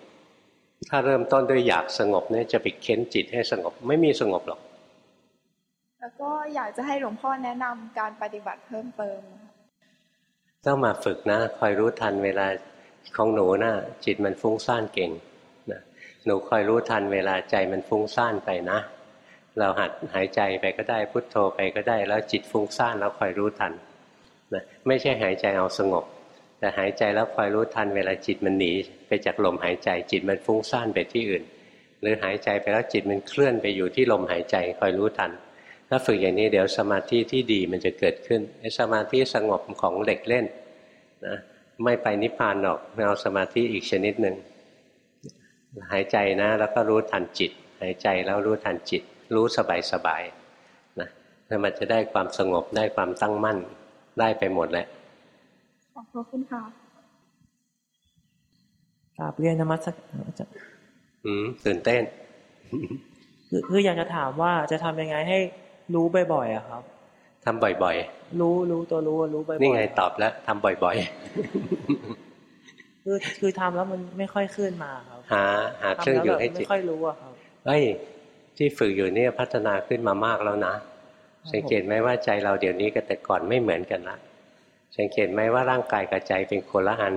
ถ้าเริ่มต้นด้วยอยากสงบเนี่ยจะไปเค้นจิตให้สงบไม่มีสงบหรอก แล้วก็อยากจะให้หลวงพ่อแนะนำการปฏิบัติเพิ่มเติม ต้องมาฝึกนะ คอยรู้ทันเวลาของหนูนะจิตมันฟุ้งซ่านเก่งนะหนูคอยรู้ทันเวลาใจมันฟุ้งซ่านไปนะ เราหัดหายใจไปก็ได้พุทโธไปก็ได้ แล้วจิตฟุ้งซ่านแล้วคอยรู้ทันนะไม่ใช่หายใจเอาสงบ แต่หายใจแล้วคอยรู้ทันเวลาจิตมันหนีไปจากลมหายใจ จิตมันฟุ้งซ่านไปที่อื่น หรือหายใจไปแล้วจิตมันเคลื่อนไปอยู่ที่ลมหายใจคอยรู้ทัน ถ้าฝึกอย่างนี้เดี๋ยวสมาธิที่ดีมันจะเกิดขึ้นไอ้สมาธิสงบของเด็กเล่นนะไม่ไปนิพพานหรอกเอาสมาธิอีกชนิดหนึ่งหายใจนะ แล้วก็รู้ทันจิต หายใจแล้วรู้ทันจิต รู้สบายสบายนะแล้วมันจะได้ความสงบได้ความตั้งมั่นได้ไปหมดแหละขอบคุณค่ะกราบเรียนนมัสการอืมตื่นเต้นคือคืออยากจะถามว่าจะทำยังไงให้ รู้บ่อยๆอะครับทำบ่อยๆ รู้รู้ตัวรู้รู้บ่อยๆนี่ไงตอบแล้วทำบ่อยๆ คือคือทำแล้วมันไม่ค่อยขึ้นมาครับ หา หาเครื่องอยู่ให้จิตไม่ค่อยรู้อะครับเฮ้ยที่ฝึกอยู่เนี่ยพัฒนาขึ้นมามากแล้วนะสังเกตไหมว่าใจเราเดี๋ยวนี้กับแต่ก่อนไม่เหมือนกันละสังเกตไหมว่าร่างกายกับใจเป็นคนละอัน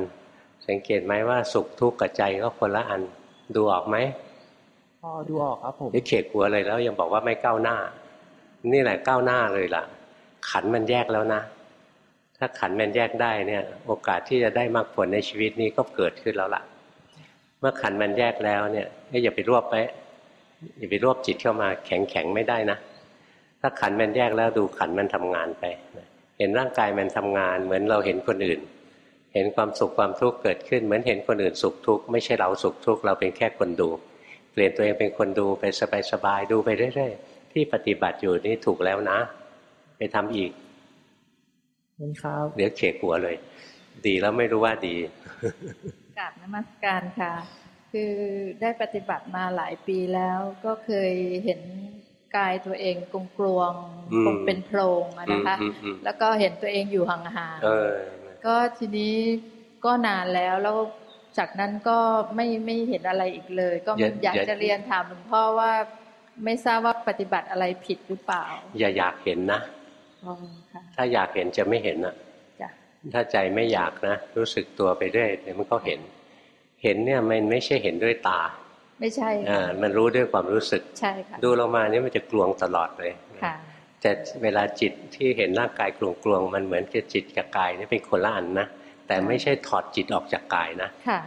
สังเกตไหมว่าสุขทุกข์กับใจก็คนละอัน ดูออกไหมพอดูออกครับผมนี่เขกหัวเลยแล้วยังบอกว่าไม่ก้าวหน้า นี่แหละก้าวหน้าเลยล่ะ ขันมันแยกแล้วนะ ถ้าขันมันแยกได้เนี่ย โอกาสที่จะได้มรรคผลในชีวิตนี้ก็เกิดขึ้นแล้วล่ะ เมื่อขันมันแยกแล้วเนี่ยอย่าไปรวบไปอย่าไปรวบจิตเข้ามาแข็งแข็งไม่ได้นะ ถ้าขันมันแยกแล้วดูขันมันทำงานไปเห็นร่างกายมันทำงาน เหมือนเราเห็นคนอื่น เห็นความสุขความทุกข์เกิดขึ้น เหมือนเห็นคนอื่นสุขทุกข์ไม่ใช่เราสุขทุกข์เราเป็นแค่คนดู เปลี่ยนตัวเองเป็นคนดูไปสบายๆดูไปเรื่อยๆ ที่ปฏิบัติอยู่นี่ถูกแล้วนะ ไปทำอีกครับเดี๋ยวเขกหัวเลย ดีแล้วไม่รู้ว่าดีกราบนมัสการค่ะ คือได้ปฏิบัติมาหลายปีแล้ว ก็เคยเห็นกายตัวเองกลงกลวงคงเป็นโพรงนะคะ แล้วก็เห็นตัวเองอยู่ห่างๆก็ทีนี้ก็นานแล้วแล้วจากนั้นก็ไม่ไม่เห็นอะไรอีกเลย ก็อยากจะเรียนถามหลวงพ่อว่า ไม่ทราบว่าปฏิบัติอะไรผิดหรือเปล่า อย่าอยากเห็นนะถ้าอยากเห็นจะไม่เห็นนะถ้าใจไม่อยากนะ รู้สึกตัวไปเรื่อยเดี๋ยวมันก็เห็น เห็นเนี่ยมันไม่ใช่เห็นด้วยตา ไม่ใช่อ่ามันรู้ด้วยความรู้สึกใช่ค่ะดูลงมานี่มันจะกลวงตลอดเลยค่ะแต่เวลาจิตที่เห็นร่างกายกลวงกลวงมันเหมือนกับจิตกับกายนี่เป็นคนละอันนะแต่ไม่ใช่ถอดจิตออกจากกายนะค่ะ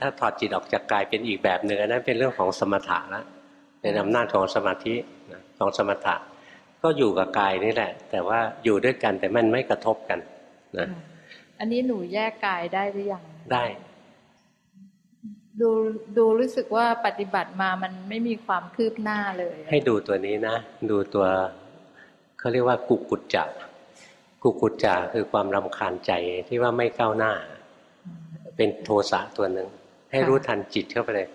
ถ้าถอดจิตออกจากกายเป็นอีกแบบหนึ่งนั้นเป็นเรื่องของสมถะแล้ว เป็นอำนาจของสมาธิของสมถะ ก็อยู่กับกายนี่แหละ แต่ว่าอยู่ด้วยกันแต่มันไม่กระทบกันนะอันนี้หนูแยกกายได้หรือยังได้ดูดูรู้สึกว่าปฏิบัติมามันไม่มีความคืบหน้าเลย ให้ดูตัวนี้นะ ดูตัวเขาเรียกว่ากุกุจจะกุกุจจะคือความรำคาญใจที่ว่าไม่ก้าวหน้า เป็นโทสะตัวหนึ่งให้รู้ทันจิตเข้าไปเลย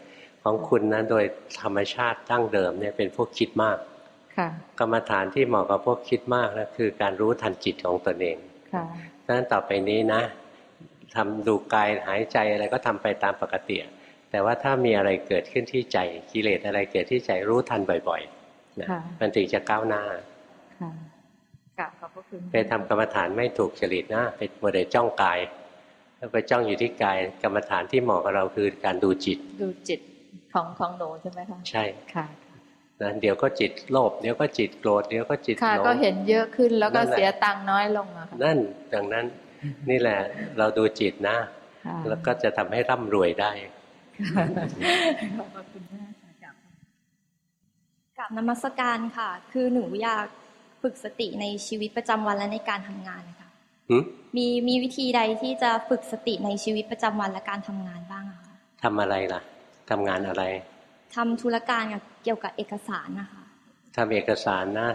ของคุณนะโดยธรรมชาติตั้งเดิมเนี่ยเป็นพวกคิดมากกรรมฐานที่เหมาะกับพวกคิดมากนะคือการรู้ทันจิตของตนเองดังนั้นต่อไปนี้นะทำดูกายหายใจอะไรก็ทำไปตามปกติแต่ว่าถ้ามีอะไรเกิดขึ้นที่ใจกิเลสอะไรเกิดที่ใจรู้ทันบ่อยๆนะค่ะมันถึงจะก้าวหน้าค่ะกราบขอบพระคุณไปทำกรรมฐานไม่ถูกจริตนะไปโมเดลจ้องกาย แล้วไปจ้องอยู่ที่กายกรรมฐานที่เหมาะกับเราคือการดูจิต ดูจิต ของของหนูใช่ไหมคะใช่ค่ะนะเดี๋ยวก็จิตโลภเดี๋ยวก็จิตโกรธเดี๋ยวก็จิตค่ะหลงก็เห็นเยอะขึ้นแล้วก็นั่นแหละเสียตังค์น้อยลงอะค่ะนั่นดังนั้นนี่แหละเราดูจิตนะค่ะแล้วก็จะทำให้ร่ำรวยได้ขอบพระคุณมากค่ะกราบกับนมัสการค่ะ คือหนูอยากฝึกสติในชีวิตประจำวันและในการทำงานนะคะหึมีมีวิธีใดที่จะฝึกสติในชีวิตประจำวันและการทำงานบ้างอะคะทำอะไรล่ะ ทำงานอะไรทำธุรการเกี่ยวกับเอกสารนะคะทำเอกสารนะ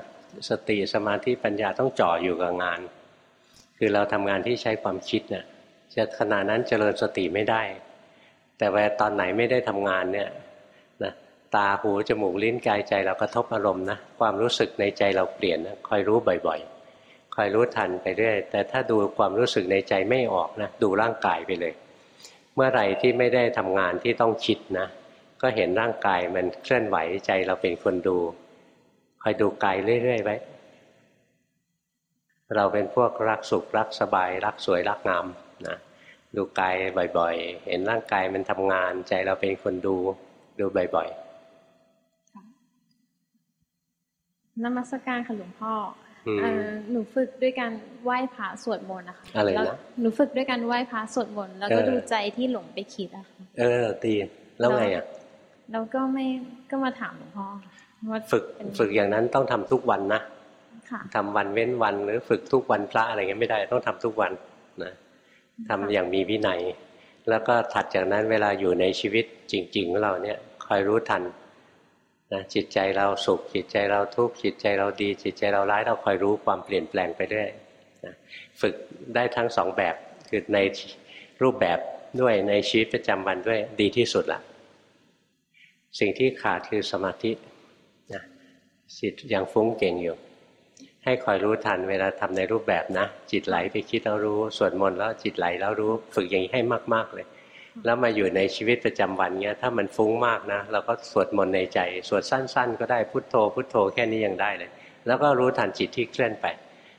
สติสมาธิปัญญาต้องจ่ออยู่กับงาน คือเราทำงานที่ใช้ความคิดเนี่ยจะขณะนั้นเจริญสติไม่ได้ แต่เวลาตอนไหนไม่ได้ทำงานเนี่ยนะตาหูจมูกลิ้นกายใจเรากระทบอารมณ์นะความรู้สึกในใจเราเปลี่ยนนะคอยรู้บ่อยๆคอยรู้ทันไปเรื่อยแต่ถ้าดูความรู้สึกในใจไม่ออกนะดูร่างกายไปเลยเมื่อไหร่ที่ไม่ได้ทำงานที่ต้องคิดนะ ก็เห็นร่างกายมันเคลื่อนไหวใจเราเป็นคนดู คอยดูกายเรื่อยๆไว้ เราเป็นพวกรักสุขรักสบาย รักสวยรักงามนะดูกายบ่อยๆ เห็นร่างกายมันทำงาน ใจเราเป็นคนดูดูบ่อยๆนมัสการค่ะหลวงพ่อ หนูฝึกด้วยการไหว้พระสวดมนต์นะคะอะไรนะแล้วหนูฝึกด้วยการไหว้พระสวดมนต์แล้วก็เออดูใจที่หลงไปคิดอะค่ะเออดีแล้วไงอะแล้วก็ไม่ก็มาถามหลวงพ่อว่าฝึกเป็นฝึกอย่างนั้นต้องทำทุกวันนะค่ะทำวันเว้นวันหรือฝึกทุกวันพระอะไรเงี้ยไม่ได้ต้องทำทุกวันนะทำอย่างมีวินัย แล้วก็ถัดจากนั้นเวลาอยู่ในชีวิตจริง ๆ ของเราเนี่ยคอยรู้ทัน นะจิตใจเราสุข จิตใจเราทุกข์จิตใจเราดี จิตใจเราร้ายเราคอยรู้ความเปลี่ยนแปลงไปเรื่อยนะฝึกได้ทั้งสองแบบคือในรูปแบบด้วยในชีวิตประจำวันด้วยดีที่สุดละสิ่งที่ขาดคือสมาธินะจิตยังฟุ้งเก่งอยู่ ให้คอยรู้ทันเวลาทำในรูปแบบนะ จิตไหลไปคิดแล้วรู้สวดมนต์แล้วจิตไหลแล้วรู้ ฝึกอย่างนี้ให้มาก ๆเลย แล้วมาอยู่ในชีวิตประจำวันเนี้ยถ้ามันฟุ้งมากนะเราก็สวดมนต์ในใจ สวดสั้น ๆ ก็ได้พุทโธ พุทโธแค่นี้ยังได้เลย แล้วก็รู้ทันจิตที่เคลื่อนไป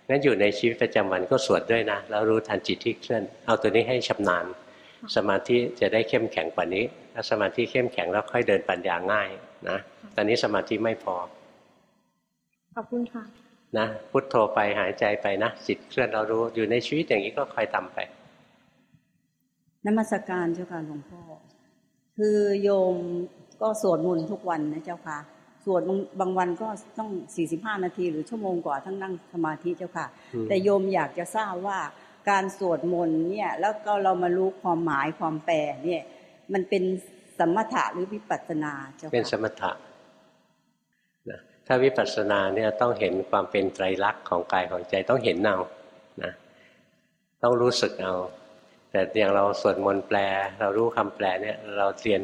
งั้นอยู่ในชีวิตประจำวันก็สวดด้วยนะ แล้วรู้ทันจิตที่เคลื่อน เอาตัวนี้ให้ชำนาญ สมาธิจะได้เข้มแข็งกว่านี้ ถ้าสมาธิเข้มแข็งแล้วค่อยเดินปัญญาง่ายนะตอนนี้สมาธิไม่พอขอบคุณค่ะนะพุทโธไปหายใจไปนะจิตเคลื่อนเรารู้อยู่ในชีวิตอย่างนี้ก็คอยทำไป นมัสการเจ้าค่ะหลวงพ่อ คือโยมก็สวดมนต์ทุกวันนะเจ้าค่ะ สวดบางบางวันก็ต้องสี่สิบห้านาที หรือชั่วโมงกว่าทั้งนั่งสมาธิเจ้าค่ะอืมแต่โยมอยากจะทราบว่าการสวดมนต์เนี่ยแล้วก็เรามารู้ความหมายความแปลเนี่ยมันเป็นสมถะหรือวิปัสสนาเจ้าเป็นสค่ะมถะนะถ้าวิปัสสนาเนี่ยต้องเห็นความเป็นไตรลักษณ์ของกายของใจต้องเห็นเอานะต้องรู้สึกเอา แต่อย่างเราสวดมนต์แปล เรารู้คำแปลเนี่ยเราเรียน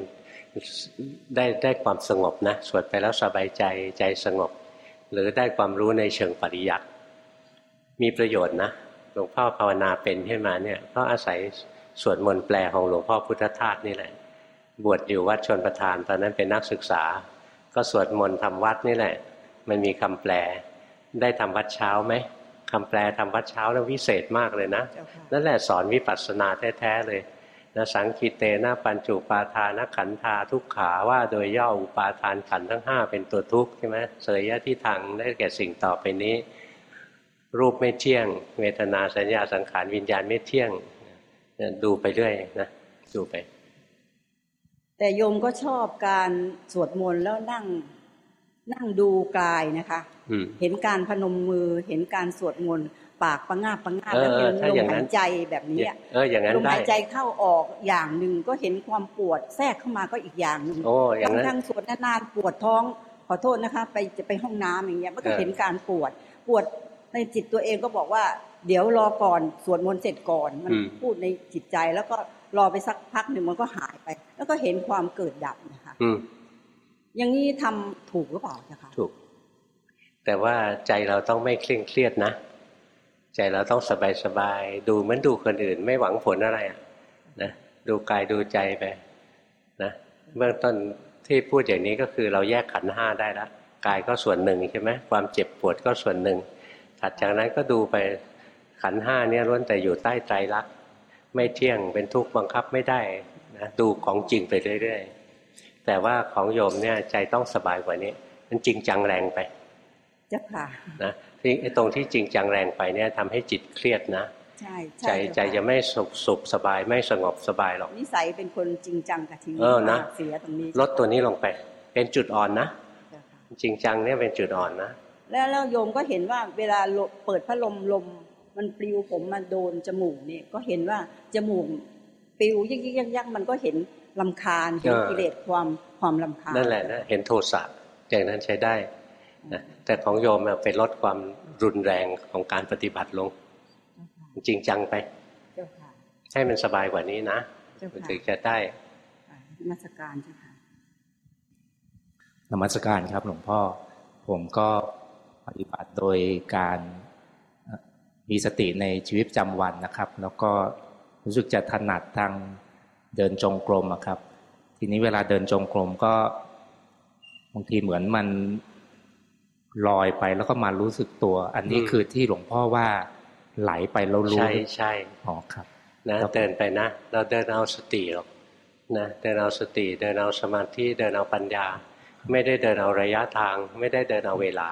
ได้ได้ความสงบนะสวดไปแล้วสบายใจใจสงบ หรือได้ความรู้ในเชิงปริยัติมีประโยชน์นะหลวงพ่อภาวนาเป็นขึ้นมาเนี่ยก็อาศัยสวดมนต์แปลของหลวงพ่อพุทธทาสนี่แหละ บวชอยู่วัดชนประทานตอนนั้นเป็นนักศึกษา ก็สวดมนต์ทำวัดนี่แหละ มันมีคำแปล ได้ทำวัดเช้าไหม คำแปลทำวัดเช้าแล้ววิเศษมากเลยนะเจ้าค่ะนั่นแหละสอนวิปัสสนาแท้ๆเลยนะสังคิเตนะปัญจุปาทานขันธาทุกขาว่าโดยย่ออุปาทานขันธ์ทั้งห้าเป็นตัวทุกข์ใช่ไหมเสยยะที่ทางได้แก่สิ่งต่อไปนี้ รูปไม่เที่ยง เวทนาสัญญาสังขารวิญญาณไม่เที่ยงเนี่ยดูไปเรื่อยนะดูไป แต่โยมก็ชอบการสวดมนต์แล้วนั่งนั่งดูกายนะคะอืม เห็นการพนมมือ เห็นการสวดมนต์ปากประงาบประงาบเออแล้วเป็นถ้าลอมย่างนั้หานยใจแบบนี้อะเอออย่างนั้นลมได้หายใจเข้าออกอย่างหนึ่งก็เห็นความปวดแทรกเข้ามาก็อีกอย่างหนึ่งโอ้อย่างนั้นทั้งๆสวดนานๆปวดท้องขอโทษนะคะ ไปจะไปห้องน้ำอย่างเงี้ยมันก็เออเห็นการปวดปวดในจิตตัวเองก็บอกว่า เดี๋ยวรอก่อนสวดมนต์เสร็จก่อนมันพูดในจิตใจแล้วก็รอไปสักพักหนึ่งมันก็หายไป แล้วก็เห็นความเกิดดับนะคะอืมอย่างนี้ทำถูกหรือเปล่าเนะคะถูก แต่ว่าใจเราต้องไม่เคร่งเครียดนะ ใจเราต้องสบายสบายดูเหมือนดูคนอื่น ไม่หวังผลอะไรอะดูกายดูใจไปนะเบื้องต้นที่พูดอย่างนี้ก็คือเราแยกขันห้าได้แล้วกายก็ส่วนหนึ่งใช่ไหมความเจ็บปวดก็ส่วนหนึ่งถัดจากนั้นก็ดูไปขันห้าเนี่ยล้วนแต่อยู่ใต้ใจรักไม่เที่ยงเป็นทุกข์บังคับไม่ได้นะดูของจริงไปเรื่อย ๆ แต่ว่าของโยมเนี่ยใจต้องสบายกว่านี้ มันจริงจังแรงไป เจ้าค่ะนะที่ไอ้ตรงที่จริงจังแรงไปเนี่ยทำให้จิตเครียดนะใช่ใจช่ใจจะไม่สุขสุขสบายไม่สงบสบายหรอกนิสัยเป็นคนจริงจังกับชีวิตเออนะมากเสียตรงนี้ลดตัวนี้ลงไป เป็นจุดอ่อนนะเจ้าค่ะจริงจังเนี่ยเป็นจุดอ่อนนะแล้วแล้วโยมก็เห็นว่าเวลาลมเปิดพัดลมลม มันปลิวผมมาโดนจมูกเนี่ยก็เห็นว่าจมูกปลิวยักยักยักยักมันก็เห็นลำคาญเห็นเออกิเลสความความลำคาญนั่นแหละนะเห็นโทสะอย่างนั้นใช้ได้นะ แต่ของโยมอะไปลดความรุนแรงของการปฏิบัติลง จริงจังไปเจ้าค่ะให้มันสบายกว่านี้นะเจ้าค่ะถึงจะได้นมาสการเจ้าค่ะนมัสการครับ หลวงพ่อ ผมก็ปฏิบัติโดยการเอ่อมีสติในชีวิตประจำวันนะครับ แล้วก็รู้สึกจะถนัดทางเดินจงกรมอะครับ ทีนี้เวลาเดินจงกรมก็บางทีเหมือนมัน ลอยไปแล้วก็มารู้สึกตัว อันนี้อืมคือที่หลวงพ่อว่าไหลไปแล้วรู้ใช่ใช่อ๋อครับนะครับเดินไปนะ เราเดินเอาสติหรอกนะเดินเอาสติ เดินเอาสมาธิเดินเอาปัญญา ไม่ได้เดินเอาระยะทาง ไม่ได้เดินเอาเวลา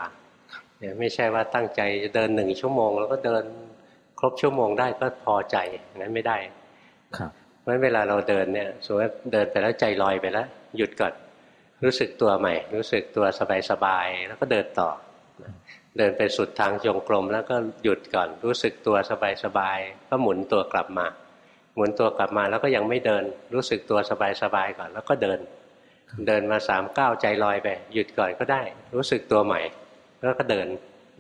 เนี่ยไม่ใช่ว่าตั้งใจจะเดินหนึ่งชั่วโมง แล้วก็เดินครบชั่วโมงได้ก็พอใจงั้นไม่ได้ ครับเพราะฉะนั้นเวลาเราเดินเนี่ยสมมติว่าเดินไปแล้วใจลอยไปแล้ว หยุดก่อน รู้สึกตัวใหม่ รู้สึกตัวสบายๆแล้วก็เดินต่อ เดินไปสุดทางจงกรมแล้วก็หยุดก่อน รู้สึกตัวสบายๆก็หมุนตัวกลับมา หมุนตัวกลับมาแล้วก็ยังไม่เดิน รู้สึกตัวสบายๆก่อน แล้วก็เดิน เดินมาสามก้าวใจลอยไป หยุดก่อนก็ได้ รู้สึกตัวใหม่ แล้วก็เดิน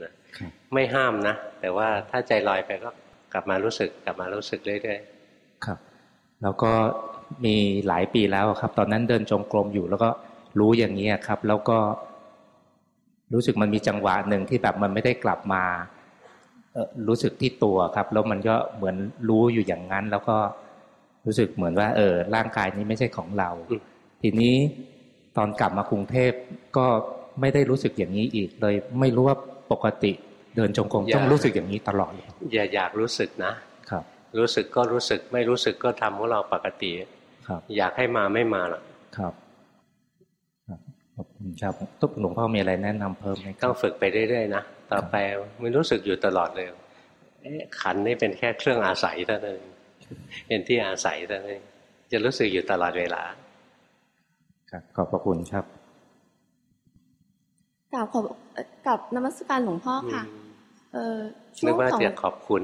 นะครับไม่ห้ามนะ แต่ว่าถ้าใจลอยไปก็กลับมารู้สึกกลับมารู้สึกเรื่อยๆครับ แล้วก็มีหลายปีแล้วครับ ตอนนั้นเดินจงกรมอยู่แล้วก็ รู้อย่างนี้ครับ แล้วก็รู้สึกมันมีจังหวะหนึ่งที่แบบมันไม่ได้กลับมาเอ่อรู้สึกที่ตัวครับ แล้วมันก็เหมือนรู้อยู่อย่างนั้น แล้วก็รู้สึกเหมือนว่า เออ ร่างกายนี้ไม่ใช่ของเราอืมทีนี้ตอนกลับมากรุงเทพก็ไม่ได้รู้สึกอย่างนี้อีกเลย ไม่รู้ว่าปกติเดินจงกรมต้องรู้สึกอย่างนี้ตลอดเลยอย่าอยากรู้สึกนะครับ รู้สึกก็รู้สึกไม่รู้สึกก็ทำของเราปกติ ครับ อยากให้มาไม่มาหรอกครับครับขอบ คุณครับตุ๊กหลวงพ่อมีอะไรแนะนำเพิ่มไหมคต้รัอบงฝึกไปเรื่อยๆนะต่อไปไม่รู้สึกอยู่ตลอดเลยเอ๊ะขันนี่เป็นแค่เครื่องอาศัยเท่านั้นเองเป็นที่อาศัยเท่านั้นเองจะรู้สึกอยู่ตลอดเวลาครับขอบพระคุณครับกราบขอบเอ่อกับนมัสการหลวงพ่อค่ะ เออช่นึวกงว่าสองจะขอบคุณ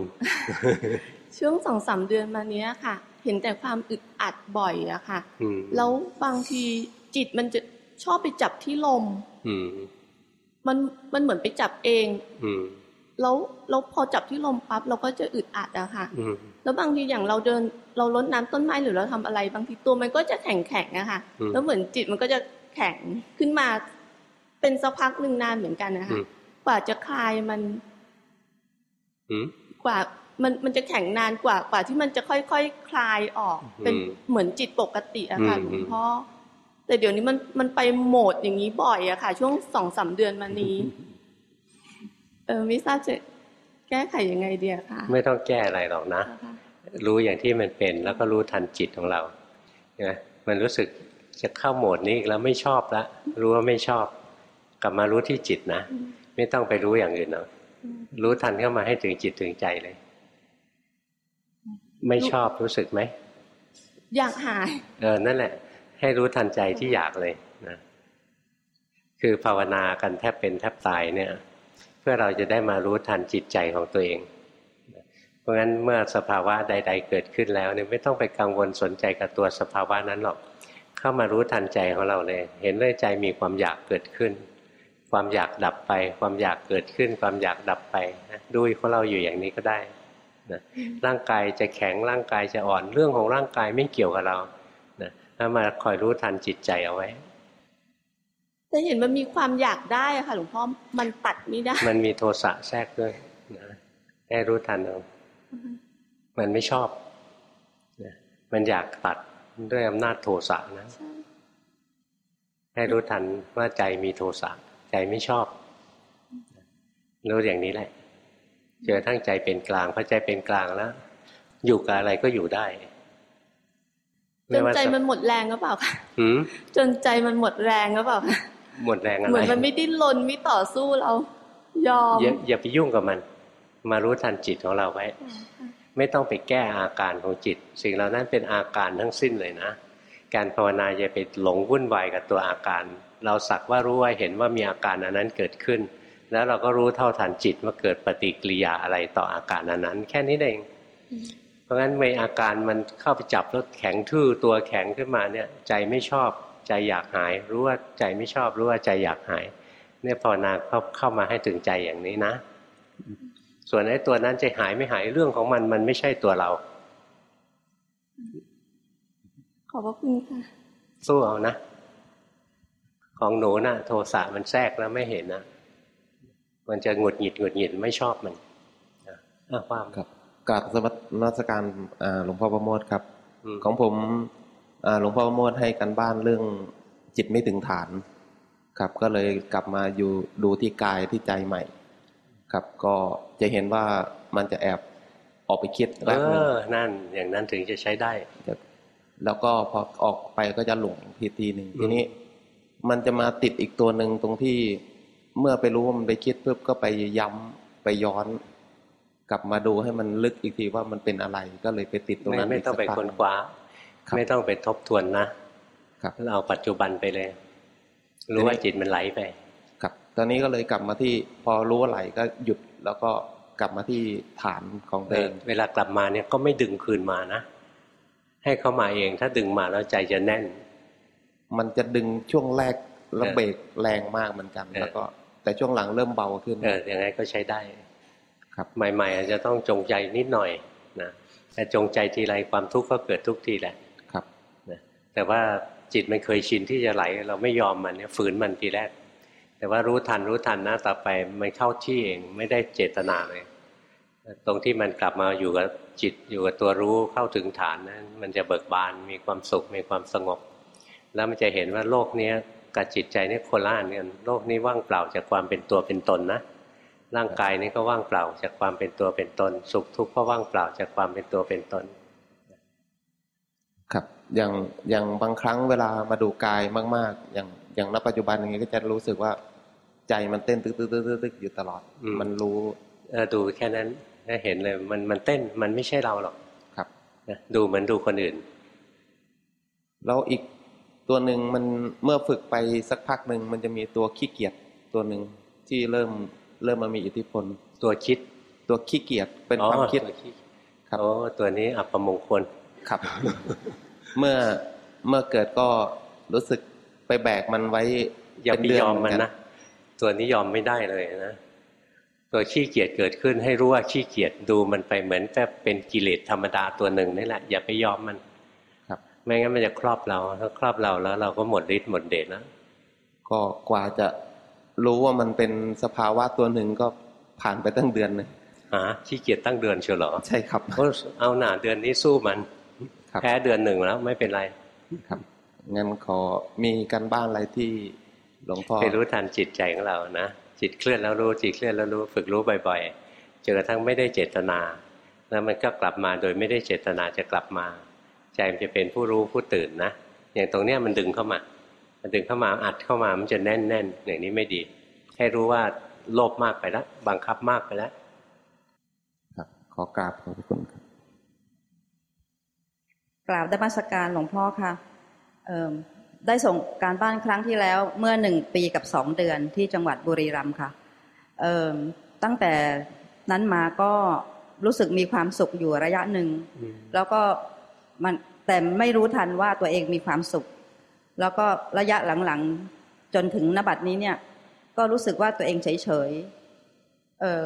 ช่วงสองสามเดือนมาเนี้ยค่ะ เห็นแต่ความอึดอัดบ่อยอะค่ะอืมแล้วบางทีจิตมันจะ ชอบไปจับที่ลมอืมมันมันเหมือนไปจับเองอืมแล้วแล้วพอจับที่ลมปั๊บเราก็จะอึดอัดอะค่ะอืมแล้วบางทีอย่างเราเดิน เราลดน้ำต้นไม้หรือเราทำอะไร บางทีตัวมันก็จะแข็งแข็งๆอะค่ะอืมแล้วเหมือนจิตมันก็จะแข็งขึ้นมา เป็นสักพักหนึ่งนานเหมือนกันนะคะอืมกว่าจะคลายมันอืมกว่ามันมันจะแข็งนานกว่ากว่าที่มันจะค่อยๆคคลายออก เป็นอืมเหมือนจิตปกติอะค่ะอืมหลวงพ่อ แต่เดี๋ยวนี้มันมันไปโหมดอย่างนี้บ่อยอะค่ะ ช่วงสองสามเดือนมานี้ เออไม่ทราบจะแก้ไขยังไงดีอะค่ะ ไม่ต้องแก้อะไรหรอกนะนะคะรู้อย่างที่มันเป็น แล้วก็รู้ทันจิตของเรานะมันรู้สึกจะเข้าโหมดนี้อีกแล้วไม่ชอบละรู้ว่าไม่ชอบ กลับมารู้ที่จิตนะ ไม่ต้องไปรู้อย่างอื่นเนาะรู้ทันเข้ามาให้ถึงจิตถึงใจเลย ไม่ชอบรู้สึกไหมอยากหาย เออนั่นแหละ ให้รู้ทันใจที่อยากเลยนะคือภาวนากันแทบเป็นแทบตายเนี่ย เพื่อเราจะได้มารู้ทันจิตใจของตัวเอง เพราะงั้นเมื่อสภาวะใด ๆ เกิดขึ้นแล้วเนี่ยไม่ต้องไปกังวลสนใจกับตัวสภาวะนั้นหรอก เข้ามารู้ทันใจของเราเลย เห็นเลยใจมีความอยากเกิดขึ้น ความอยากดับไป ความอยากเกิดขึ้น ความอยากดับไปนะดูของเราอยู่อย่างนี้ก็ได้นะร่างกายจะแข็งร่างกายจะอ่อนเรื่องของร่างกายไม่เกี่ยวกับเรา ถ้ามาคอยรู้ทันจิตใจเอาไว้แต่เห็นมันมีความอยากได้อะค่ะหลวงพ่อมันตัดไม่ได้ มันมีโทสะแทรกด้วยนะให้รู้ทันเอามันไม่ชอบนะมันอยากตัดด้วยอำนาจโทสะนะใช่ให้รู้ทันว่าใจมีโทสะใจไม่ชอบรู้อย่างนี้แหละเจอทั้งใจเป็นกลางพอใจเป็นกลางแล้ว อยู่กับอะไรก็อยู่ได้ จนใจมันหมดแรงก็เปล่าคะหืมจนใจมันหมดแรงก็เปล่าคะหมดแรงอะไรเหมือนมันไม่ดิ้นรนไม่ต่อสู้เรา ยอมอย่าอย่าไปยุ่งกับมัน มารู้ทันจิตของเราไว้ ไม่ต้องไปแก้อาการของจิต สิ่งเหล่านั้นเป็นอาการทั้งสิ้นเลยนะ การภาวนาอย่าไปหลงวุ่นวายกับตัวอาการ เราสักว่ารู้ว่าเห็นว่ามีอาการอันนั้นเกิดขึ้น แล้วเราก็รู้เท่าทันจิตว่าเกิดปฏิกิริยาอะไรต่ออาการอันนั้น แค่นี้เองเพ ราะงั้นเมื่ออาการมันเข้าไปจับแล้วแข็งทื่อตัวแข็งขึ้นมาเนี่ยใจไม่ชอบใจอยากหาย รู้ว่าใจไม่ชอบรู้ว่าใจอยากหาย เนี่ยภาวนาเข้าเข้ามาให้ถึงใจอย่างนี้นะ ส่วนไอ้ตัวนั้นจะหายไม่หายเรื่องของมันมันไม่ใช่ตัวเรา ขอบพระคุณค่ะสู้เอานะ ของหนูนะ่ะ โทสะมันแทรกแล้วไม่เห็นนะมันจะหงุดหงิดหงุดหงิดไม่ชอบมันอะอะว่ามาครับ กราบสวัสดิ์นมัสการอ่าหลวงพ่อประโมทครับอืมของผมอ่าหลวงพ่อประโมทให้กันบ้านเรื่องจิตไม่ถึงฐาน ครับก็เลยกลับมาอยู่ดูที่กายที่ใจใหม่ ครับก็จะเห็นว่ามันจะแอบออกไปคิดเอแรกหนึ่งอนั่นอย่างนั้นถึงจะใช้ได้ แล้วก็พอออกไปก็จะหลงทีทีหนึ่งอืมทีนี้ มันจะมาติดอีกตัวหนึ่งตรงที่เมื่อไปรู้ว่ามันไปคิดปุ๊บก็ไปย้ำไปย้อน กลับมาดูให้มันลึกอีกทีว่ามันเป็นอะไรก็เลยไปติดตรงไม่นั้นไม่ต้องไปกสักพักค้นคว้าครับไม่ต้องไปทบทวนนะครับเราเอาปัจจุบันไปเลย รู้ว่าจิตมันไหลไป ครับ ตอนนี้ก็เลยกลับมาที่พอรู้ว่าไหลก็หยุดแล้วก็กลับมาที่ฐานของตัวเองเวลากลับมาเนี่ยก็ไม่ดึงคืนมานะ ให้เข้ามาเองถ้าดึงมาแล้วใจจะแน่น มันจะดึงช่วงแรกแล้วเออเบรกแรงมากเหมือนกันเออแล้วก็ แต่ช่วงหลังเริ่มเบาขึ้นเอออย่างไงก็ใช้ได้ ครับใหม่ ๆ อาจจะต้องจงใจนิดหน่อยนะแต่จงใจทีไรความทุกข์ก็เกิดทุกทีแหละครับนะแต่ว่าจิตมันเคยชินที่จะไหล เราไม่ยอมมันเนี่ยฝืนมันทีแรก แต่ว่ารู้ทันรู้ทันนะต่อไปมันเข้าที่เองไม่ได้เจตนาเลยตรงที่มันกลับมาอยู่กับจิตอยู่กับตัวรู้เข้าถึงฐานนั้น มันจะเบิกบานมีความสุขมีความสงบ แล้วมันจะเห็นว่าโลกเนี้ยกับจิตใจนี่คนละอันกันโลกนี้ว่างเปล่าจากความเป็นตัวเป็นตนนะ ร่างกายนี้ก็ว่างเปล่าจากความเป็นตัวเป็นตน สุขทุกข์ก็ว่างเปล่าจากความเป็นตัวเป็นตน ครับอย่างอย่างบางครั้งเวลามาดูกายมาก ๆ อย่างอย่างณปัจจุบันอย่างนี้ก็จะรู้สึกว่าใจมันเต้นตึกตึกตึกตึกตึกอยู่ตลอดอืมมันรู้เออดูแค่นั้นก็เห็นเลย มันมันเต้นมันไม่ใช่เราหรอกครับนะดูเหมือนดูคนอื่น แล้วอีกตัวหนึ่งมันเมื่อฝึกไปสักพักหนึ่งมันจะมีตัวขี้เกียจตัวหนึ่งที่เริ่ม เริ่มมามีอิทธิพล ตัวคิด ตัวขี้เกียจเป็นความคิดอ๋อตัวคิดครับโอ้ตัวนี้อัปมงคลครับ เมื่อเมื่อเกิดก็รู้สึกไปแบกมันไว้อย่าเป็นไปเดืยนอมเหมันกันะตัวนี้ยอมไม่ได้เลยนะตัวขี้เกียจเกิดขึ้นให้รู้ว่าขี้เกียจดูมันไปเหมือนแค่เป็นกิเลสธรรมดาตัวหนึ่งนี่แหละอย่าไปยอมมัน ครับ ไม่งั้นมันจะครอบเราถ้าครอบเราแล้ว เราก็หมดฤทธิ์หมดเดชแล้วก็กว่าจะ รู้ว่ามันเป็นสภาวะตัวหนึ่งก็ผ่านไปตั้งเดือนหนึงหาขี้เกียจตั้งเดือนเชียวเหรอใช่ครับโอ้เอาหน่าเดือนนี้สู้มันครับแพ้เดือนหนึ่งแล้วไม่เป็นไรครับงั้นขอมีการบ้านอะไรที่หลวงพ่อไปรู้ทันจิตใจของเรานะจิตเคลื่อนแล้วรู้จิตเคลื่อนแล้วรู้ฝึกรู้บ่อยๆจนกระทั่งไม่ได้เจตนา แล้วมันก็กลับมาโดยไม่ได้เจตนาจะกลับมา ใจมันจะเป็นผู้รู้ผู้ตื่นนะ อย่างตรงเนี้ยมันดึงเข้ามา มันดึงเข้ามาอัดเข้ามามันจะแน่นแน่นๆอย่างนี้ไม่ดี ให้รู้ว่าโลภมากไปแล้วบังคับมากไปแล้วครับ ขอกราบขอบพระคุณครับกราบได้มาสการหลวงพ่อค่ะเอิ่มได้ส่งการบ้านครั้งที่แล้วเมื่อหนึ่งปีกับสองเดือนที่จังหวัดบุรีรัมย์ค่ะเอิ่มตั้งแต่นั้นมาก็รู้สึกมีความสุขอยู่ระยะหนึ่งแล้วก็มันแต่ไม่รู้ทันว่าตัวเองมีความสุข แล้วก็ระยะหลังๆ จนถึงนบัดนี้เนี่ย ก็รู้สึกว่าตัวเองเฉยๆเออ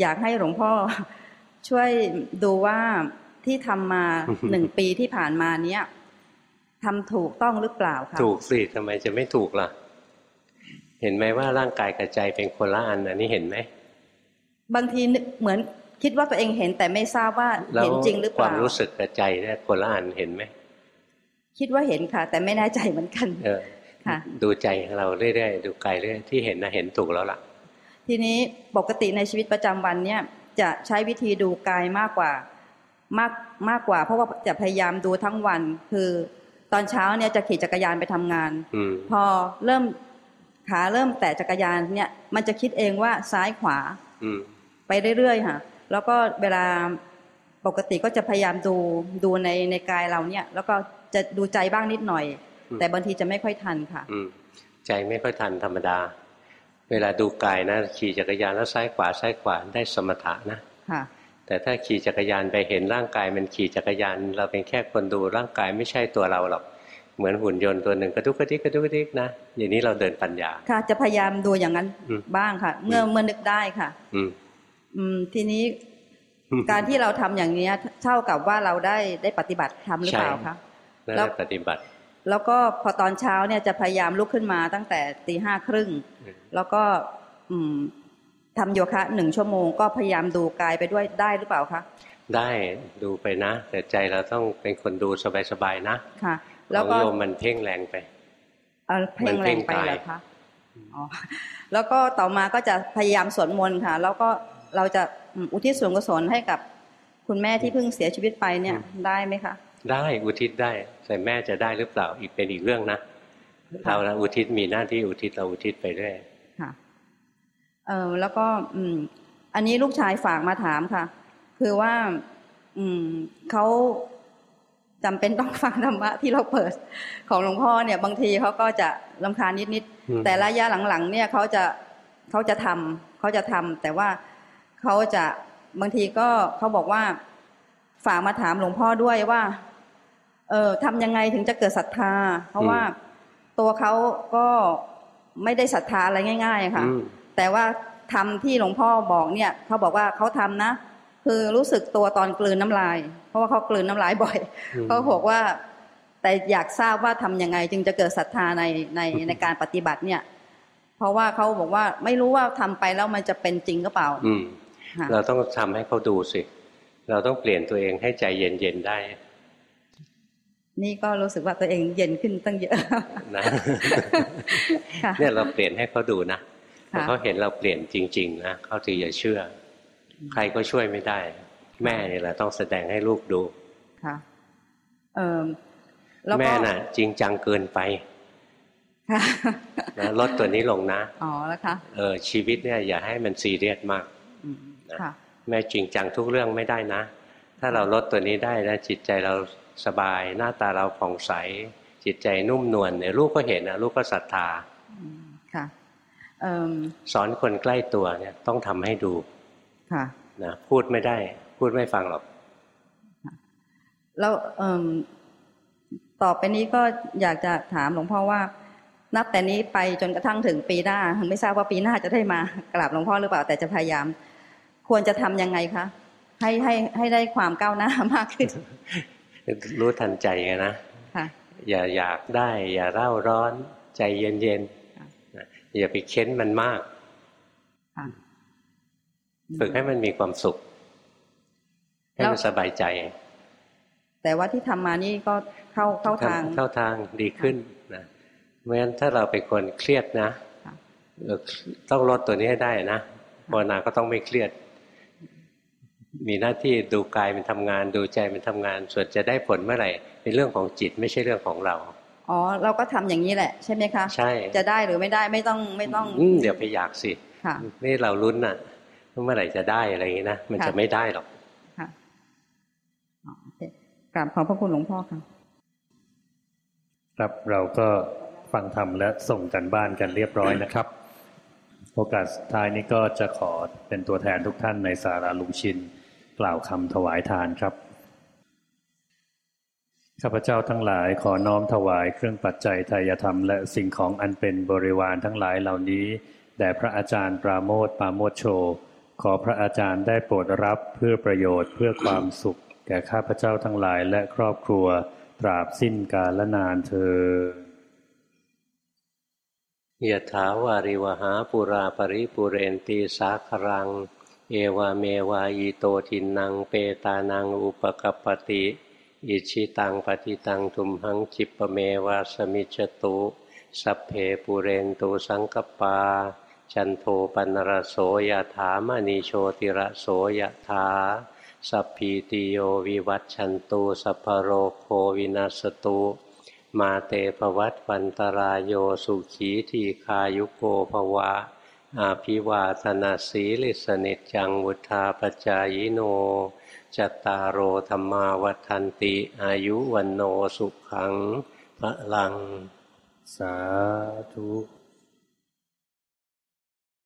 อยากให้หลวงพ่อช่วยดูว่าที่ทำมาหนึ่งปีที่ผ่านมาเนี้ยทำถูกต้องหรือเปล่าคะถูกสิทำไมจะไม่ถูกล่ะ เห็นไหมว่าร่างกายกับใจเป็นคนละอันอันนี้เห็นไหมบางทีนึกเหมือนคิดว่าตัวเองเห็นแต่ไม่ทราบว่าแล้วเห็นจริงหรือเปควาล่ามรู้สึกกับใจเนี่ยคนละอันเห็นไหม คิดว่าเห็นค่ะ แต่ไม่แน่ใจเหมือนกันเออค่ะ ดูใจเราเรื่อยๆดูกายเรื่อยที่เห็นนะเห็นถูกแล้วล่ะ ทีนี้ปกติในชีวิตประจำวันเนี่ยจะใช้วิธีดูกายมากกว่ามากมากกว่า เพราะว่าจะพยายามดูทั้งวัน คือตอนเช้าเนี่ยจะขี่จักรยานไปทำงานอืมพอเริ่มขาเริ่มแตะจักรยานเนี่ย มันจะคิดเองว่าซ้ายขวา อืมไปเรื่อยๆค่ะ แล้วก็เวลาปกติก็จะพยายามดูดูในในกายเราเนี่ย แล้วก็ จะดูใจบ้างนิดหน่อยอืมแต่บางทีจะไม่ค่อยทันค่ะอืมใจไม่ค่อยทันธรรมดา เวลาดูกายนะ ขี่จักรยานแล้วซ้ายขวาซ้ายขวาได้สมถะนะค่ะแต่ถ้าขี่จักรยานไปเห็นร่างกายมันขี่จักรยาน เราเป็นแค่คนดูร่างกายไม่ใช่ตัวเราหรอกเหมือนหุ่นยนต์ตัวหนึ่งกระดุกกระดิกกระดุกกระดิกนะอย่างนี้เราเดินปัญญา ค่ะ จะพยายามดูอย่างนั้นอืมบ้างค่ะ เมื่อเมื่อนึกได้ค่ะ อืมอืมทีนี้การที่เราทำอย่างเนี้ยเท่ากับว่าเราได้ได้ปฏิบัติทำหรือเปล่าคะนั่น แล้แหวละปฏิบัติ แล้วก็พอตอนเช้าเนี่ยจะพยายามลุกขึ้นมาตั้งแต่ตีห้าครึ่งอืมแล้วก็อืมทำโยคะหนึ่งชั่วโมง ก็พยายามดูกายไปด้วยได้หรือเปล่าคะได้ดูไปนะ แต่ใจเราต้องเป็นคนดูสบายๆนะค่ะขแล้วองก็โยมมันเพ่งแรงไปเอ่อเพ่งแรงไปมันเพ่งกายเหรอคะอ๋อแล้วก็ต่อมาก็จะพยายามสวดมนต์ค่ะ แล้วก็เราจะอืมอุทิศส่วนกุศลให้กับคุณแม่ที่เพิ่งเสียชีวิตไปเนี่ยได้ไหมคะ ได้อุทิศได้ แต่แม่จะได้หรือเปล่าอีกเป็นอีกเรื่องนะเราละอุทิศมีหน้าที่อุทิศเราอุทิศไปเรื่อยค่ะเออแล้วก็อืม อันนี้ลูกชายฝากมาถามค่ะ คือว่า อืมเขาจำเป็นต้องฟังธรรมะที่เราเปิด ของหลวงพ่อเนี่ย บางทีเขาก็จะลำคาญนิดอืมๆแต่ระยะหลังๆ เนี่ยเขาจะเขาจะทำเขาจะทำแต่ว่าเขาจะบางทีก็เขาบอกว่าฝากมาถามหลวงพ่อด้วยว่า เออทำยังไงถึงจะเกิดศรัทธา เพราะว่าตัวเขาก็ไม่ได้ศรัทธาอะไรง่าย ๆ ค่ะอืมแต่ว่าทำที่หลวงพ่อบอกเนี่ยเขาบอกว่าเขาทำนะ คือรู้สึกตัวตอนกลืนน้ำลาย เพราะว่าเขากลืนน้ำลายบ่อยอืมเขาบอกว่า แต่อยากทราบว่าทำยังไง จึงจะเกิดศรัทธาในในในการปฏิบัติเนี่ย เพราะว่าเขาบอกว่าไม่รู้ว่าทำไปแล้วมันจะเป็นจริงหรือเปล่าอืมค่ะเราต้องทำให้เขาดูสิ เราต้องเปลี่ยนตัวเองให้ใจเย็นๆได้ นี่ก็รู้สึกว่าตัวเองเย็นขึ้นตั้งเยอะนะค่ะเนี่ยเราเปลี่ยนให้เขาดูนะค่ะพอเขาเห็นเราเปลี่ยนจริง ๆ นะเขาถึงจะเชื่อ ใครก็ช่วยไม่ได้ แม่เนี่ยแหละต้องแสดงให้ลูกดูค่ะเออแล้วก็แม่น่ะ จริงจังเกินไปค่ะนะลดตัวนี้ลงนะอ๋อแล้วคะเออชีวิตเนี่ย อย่าให้มันซีเรียสมากอืมค่ะแม่จริงจังทุกเรื่องไม่ได้นะ ถ้าเราลดตัวนี้ได้นะจิตใจเรา สบายหน้าตาเราผ่องใส จิตใจนุ่มนวลเนี่ยลูกก็เห็นนะลูกก็ศรัทธาอืมค่ะเอ่มสอนคนใกล้ตัวเนี่ยต้องทำให้ดูค่ะนะพูดไม่ได้ พูดไม่ฟังหรอกแล้วเอ่มต่อไปนี้ก็อยากจะถามหลวงพ่อว่า นับแต่นี้ไปจนกระทั่งถึงปีหน้าไม่ทราบว่าปีหน้าจะได้มากราบหลวงพ่อหรือเปล่าแต่จะพยายาม ควรจะทำยังไงคะให้ให้ให้ได้ความก้าวหน้ามากขึ้น รู้ทันใจไงนะค่ะอย่าอยากได้ อย่าเร่าร้อน ใจเย็นค่ะๆนะอย่าไปเค้นมันมากค่ะฝึกให้มันมีความสุข ให้มันสบายใจ แต่ว่าที่ทำมานี่ก็เข้าเข้าทาง เข้าทางดีขึ้นนะเพราะฉะนั้นถ้าเราเป็นคนเครียดนะค่ะเอ่อต้องลดตัวนี้ให้ได้นะภาวนาก็ต้องไม่เครียด มีหน้าที่ดูกายมันทำงาน ดูใจมันทำงาน ส่วนจะได้ผลเมื่อไหร่ เป็นเรื่องของจิตไม่ใช่เรื่องของเราอ๋อเราก็ทำอย่างนี้แหละ ใช่ไหมคะใช่จะได้หรือไม่ได้ไม่ต้องไม่ต้องอืมเดี๋ยวไปอยากสิค่ะนี่เราลุ้นน่ะว่าเมื่อไหร่จะได้อะไรอย่างนี้นะมันค่ะจะไม่ได้หรอกค่ะอ๋อโอเคกราบขอบพระคุณหลวงพ่อค่ะครับเราก็ฟังธรรมและส่งกันบ้านกันเรียบร้อยนะครับ โอกาสสุดท้ายนี้ก็จะขอเป็นตัวแทนทุกท่านในสาราลุงชิน กล่าวคำถวายทานครับ ข้าพเจ้าทั้งหลายขอน้อมถวายเครื่องปัจจัยทายธรรม และสิ่งของอันเป็นบริวารทั้งหลายเหล่านี้แด่พระอาจารย์ปราโมทปราโมทโช ขอพระอาจารย์ได้โปรดรับเพื่อประโยชน์เพื่อความสุข แก่ข้าพเจ้าทั้งหลายและครอบครัวตราบสิ้นกาลนานเธอญยะถาวาริวหาปุราปริปุเรนตีสาครัง เอวาเมวาอิโตทินังเปตานังอุปกปปติอิชิตังปฏิตังทุมหังจิปเมวาสมิจตุสัพเพปุเรนตุสังกปา จันโทปนรโสยถามณีโชติระโสยถาสัพพีติโยวิวัตชันตุสัพโรโควินัสตุมาเตภวัตวันตรายโยสุขีทีคายุโกภวะ อาภิวาธนาสีลิสนิจังวุธาปจายโนจัตตารโอธรรมาวัฏันติ อายุวันโนสุขังพระลัง สาธุ